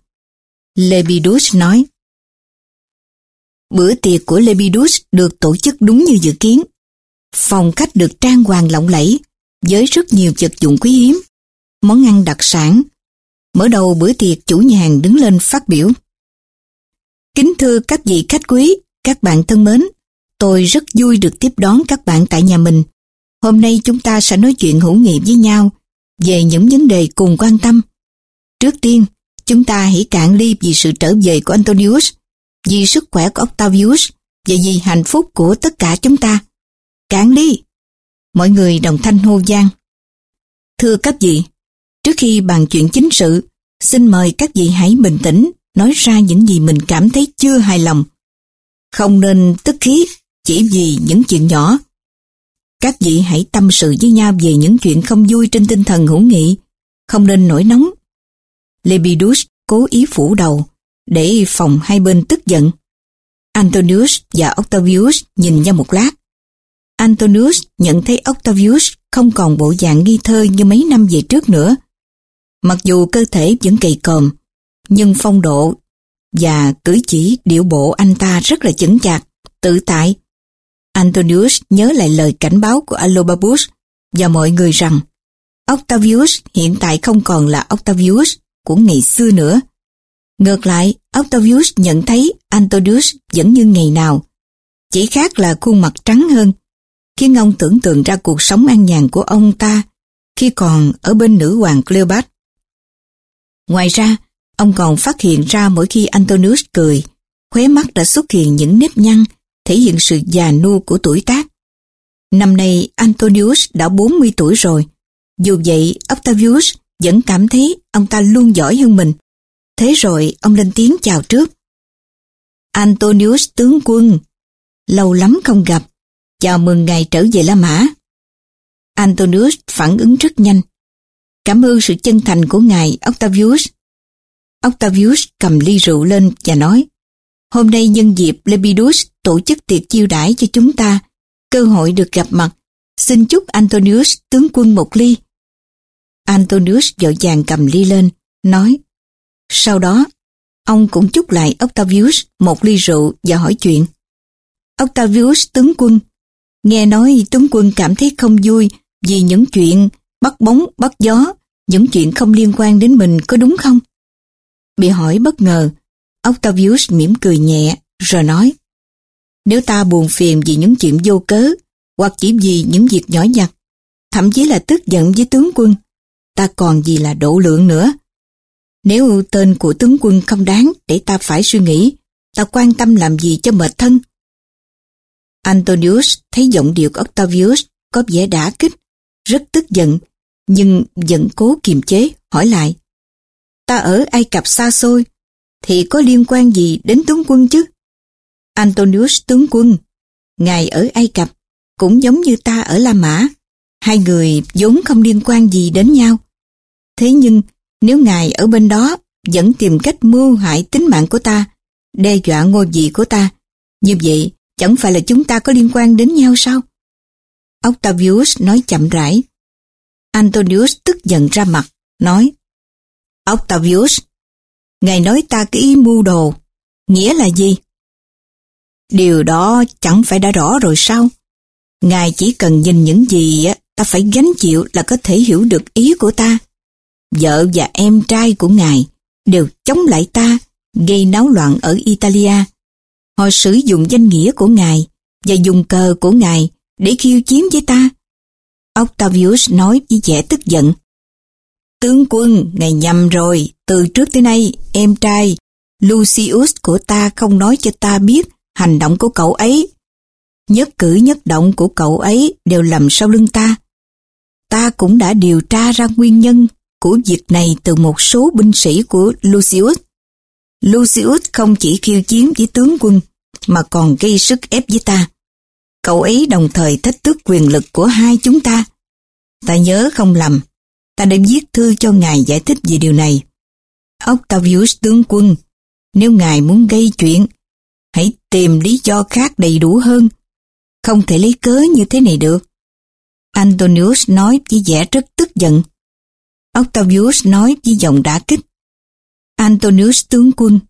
Lepidus nói, Bữa tiệc của Lepidus được tổ chức đúng như dự kiến. Phòng khách được trang hoàng lộng lẫy, với rất nhiều vật dụng quý hiếm, món ăn đặc sản. Mở đầu bữa tiệc chủ nhà hàng đứng lên phát biểu. Kính thưa các vị khách quý, các bạn thân mến, tôi rất vui được tiếp đón các bạn tại nhà mình. Hôm nay chúng ta sẽ nói chuyện hữu nghị với nhau về những vấn đề cùng quan tâm. Trước tiên, chúng ta hãy cạn ly vì sự trở về của Antonius vì sức khỏe của Octavius và vì hạnh phúc của tất cả chúng ta. Cản đi! Mọi người đồng thanh hô vang. Thưa các vị, trước khi bàn chuyện chính sự, xin mời các vị hãy bình tĩnh nói ra những gì mình cảm thấy chưa hài lòng. Không nên tức khí chỉ vì những chuyện nhỏ. Các vị hãy tâm sự với nhau về những chuyện không vui trên tinh thần hữu nghị, không nên nổi nóng. Lepidus cố ý phủ đầu, để phòng hai bên tức giận. Antonius và Octavius nhìn nhau một lát. Antonius nhận thấy Octavius không còn bộ dạng nghi thơ như mấy năm về trước nữa. Mặc dù cơ thể vẫn kỳ còm, nhưng phong độ và cử chỉ điệu bộ anh ta rất là chững chạc, tự tại. Antonius nhớ lại lời cảnh báo của Alobabus và mọi người rằng Octavius hiện tại không còn là Octavius của ngày xưa nữa. Ngược lại, Octavius nhận thấy Antonius vẫn như ngày nào. Chỉ khác là khuôn mặt trắng hơn, khiến ông tưởng tượng ra cuộc sống an nhàn của ông ta khi còn ở bên nữ hoàng Cleopat. Ngoài ra, ông còn phát hiện ra mỗi khi Antonius cười, khóe mắt đã xuất hiện những nếp nhăn thể hiện sự già nua của tuổi tác. Năm nay Antonius đã 40 tuổi rồi, dù vậy Octavius vẫn cảm thấy ông ta luôn giỏi hơn mình. Thế rồi ông lên tiếng chào trước. Antonius tướng quân, lâu lắm không gặp, chào mừng ngài trở về La Mã. Antonius phản ứng rất nhanh. Cảm ơn sự chân thành của ngài Octavius. Octavius cầm ly rượu lên và nói, hôm nay nhân dịp Lepidus tổ chức tiệc chiêu đãi cho chúng ta, cơ hội được gặp mặt, xin chúc Antonius tướng quân một ly. Antonius vội vàng cầm ly lên, nói, sau đó, ông cũng chúc lại Octavius một ly rượu và hỏi chuyện. Octavius tướng quân, nghe nói tướng quân cảm thấy không vui vì những chuyện bắt bóng bắt gió, những chuyện không liên quan đến mình có đúng không? Bị hỏi bất ngờ, Octavius mỉm cười nhẹ rồi nói Nếu ta buồn phiền vì những chuyện vô cớ hoặc chỉ vì những việc nhỏ nhặt thậm chí là tức giận với tướng quân ta còn gì là độ lượng nữa nếu tên của tướng quân không đáng để ta phải suy nghĩ, ta quan tâm làm gì cho mệt thân? Antonius thấy giọng điệu của Octavius có vẻ đã kích, rất tức giận, nhưng vẫn cố kiềm chế, hỏi lại. Ta ở Ai Cập xa xôi, thì có liên quan gì đến tướng quân chứ? Antonius tướng quân, ngài ở Ai Cập cũng giống như ta ở La Mã. Hai người vốn không liên quan gì đến nhau. Thế nhưng, nếu ngài ở bên đó vẫn tìm cách mưu hại tính mạng của ta, đe dọa ngôi vị của ta, như vậy chẳng phải là chúng ta có liên quan đến nhau sao? Octavius nói chậm rãi. Antonius tức giận ra mặt, nói Octavius, ngài nói ta cái ý mưu đồ, nghĩa là gì? Điều đó chẳng phải đã rõ rồi sao? Ngài chỉ cần nhìn những gì ta phải gánh chịu là có thể hiểu được ý của ta. Vợ và em trai của ngài đều chống lại ta, gây náo loạn ở Italia. Họ sử dụng danh nghĩa của ngài và dùng cờ của ngài để khiêu chiến với ta. Octavius nói với vẻ tức giận. Tướng quân, ngài nhầm rồi, từ trước tới nay, em trai, Lucius của ta không nói cho ta biết hành động của cậu ấy. Nhất cử nhất động của cậu ấy đều lầm sau lưng ta. Ta cũng đã điều tra ra nguyên nhân của việc này từ một số binh sĩ của Lucius. Lucius không chỉ khiêu chiến với tướng quân, mà còn gây sức ép với ta. Cậu ấy đồng thời thách thức quyền lực của hai chúng ta. Ta nhớ không lầm, ta đã viết thư cho ngài giải thích về điều này. Octavius tướng quân, nếu ngài muốn gây chuyện, hãy tìm lý do khác đầy đủ hơn. Không thể lấy cớ như thế này được. Antonius nói với vẻ rất tức giận. Octavius nói với giọng đã kích. Antonius tướng quân,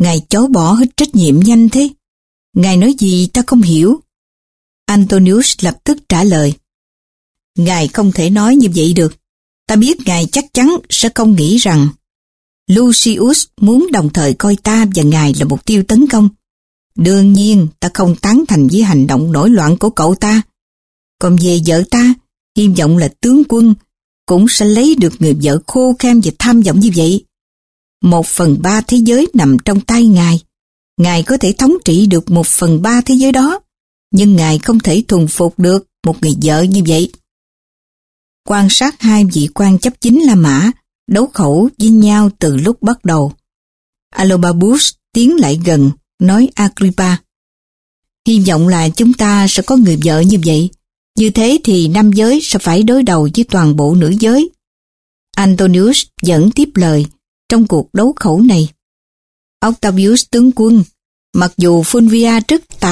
ngài cháu bỏ hết trách nhiệm nhanh thế. Ngài nói gì ta không hiểu. Antonius lập tức trả lời. Ngài không thể nói như vậy được. Ta biết Ngài chắc chắn sẽ không nghĩ rằng Lucius muốn đồng thời coi ta và Ngài là mục tiêu tấn công. Đương nhiên ta không tán thành với hành động nổi loạn của cậu ta. Còn về vợ ta, hy vọng là tướng quân cũng sẽ lấy được người vợ khô khem và tham vọng như vậy. Một phần ba thế giới nằm trong tay Ngài. Ngài có thể thống trị được một phần ba thế giới đó, nhưng Ngài không thể thuần phục được một người vợ như vậy. Quan sát hai vị quan chấp chính La Mã, đấu khẩu với nhau từ lúc bắt đầu. Alobabus tiến lại gần, nói Agrippa. Hy vọng là chúng ta sẽ có người vợ như vậy. Như thế thì nam giới sẽ phải đối đầu với toàn bộ nữ giới. Antonius vẫn tiếp lời trong cuộc đấu khẩu này. Octavius tướng quân, mặc dù Fulvia rất tài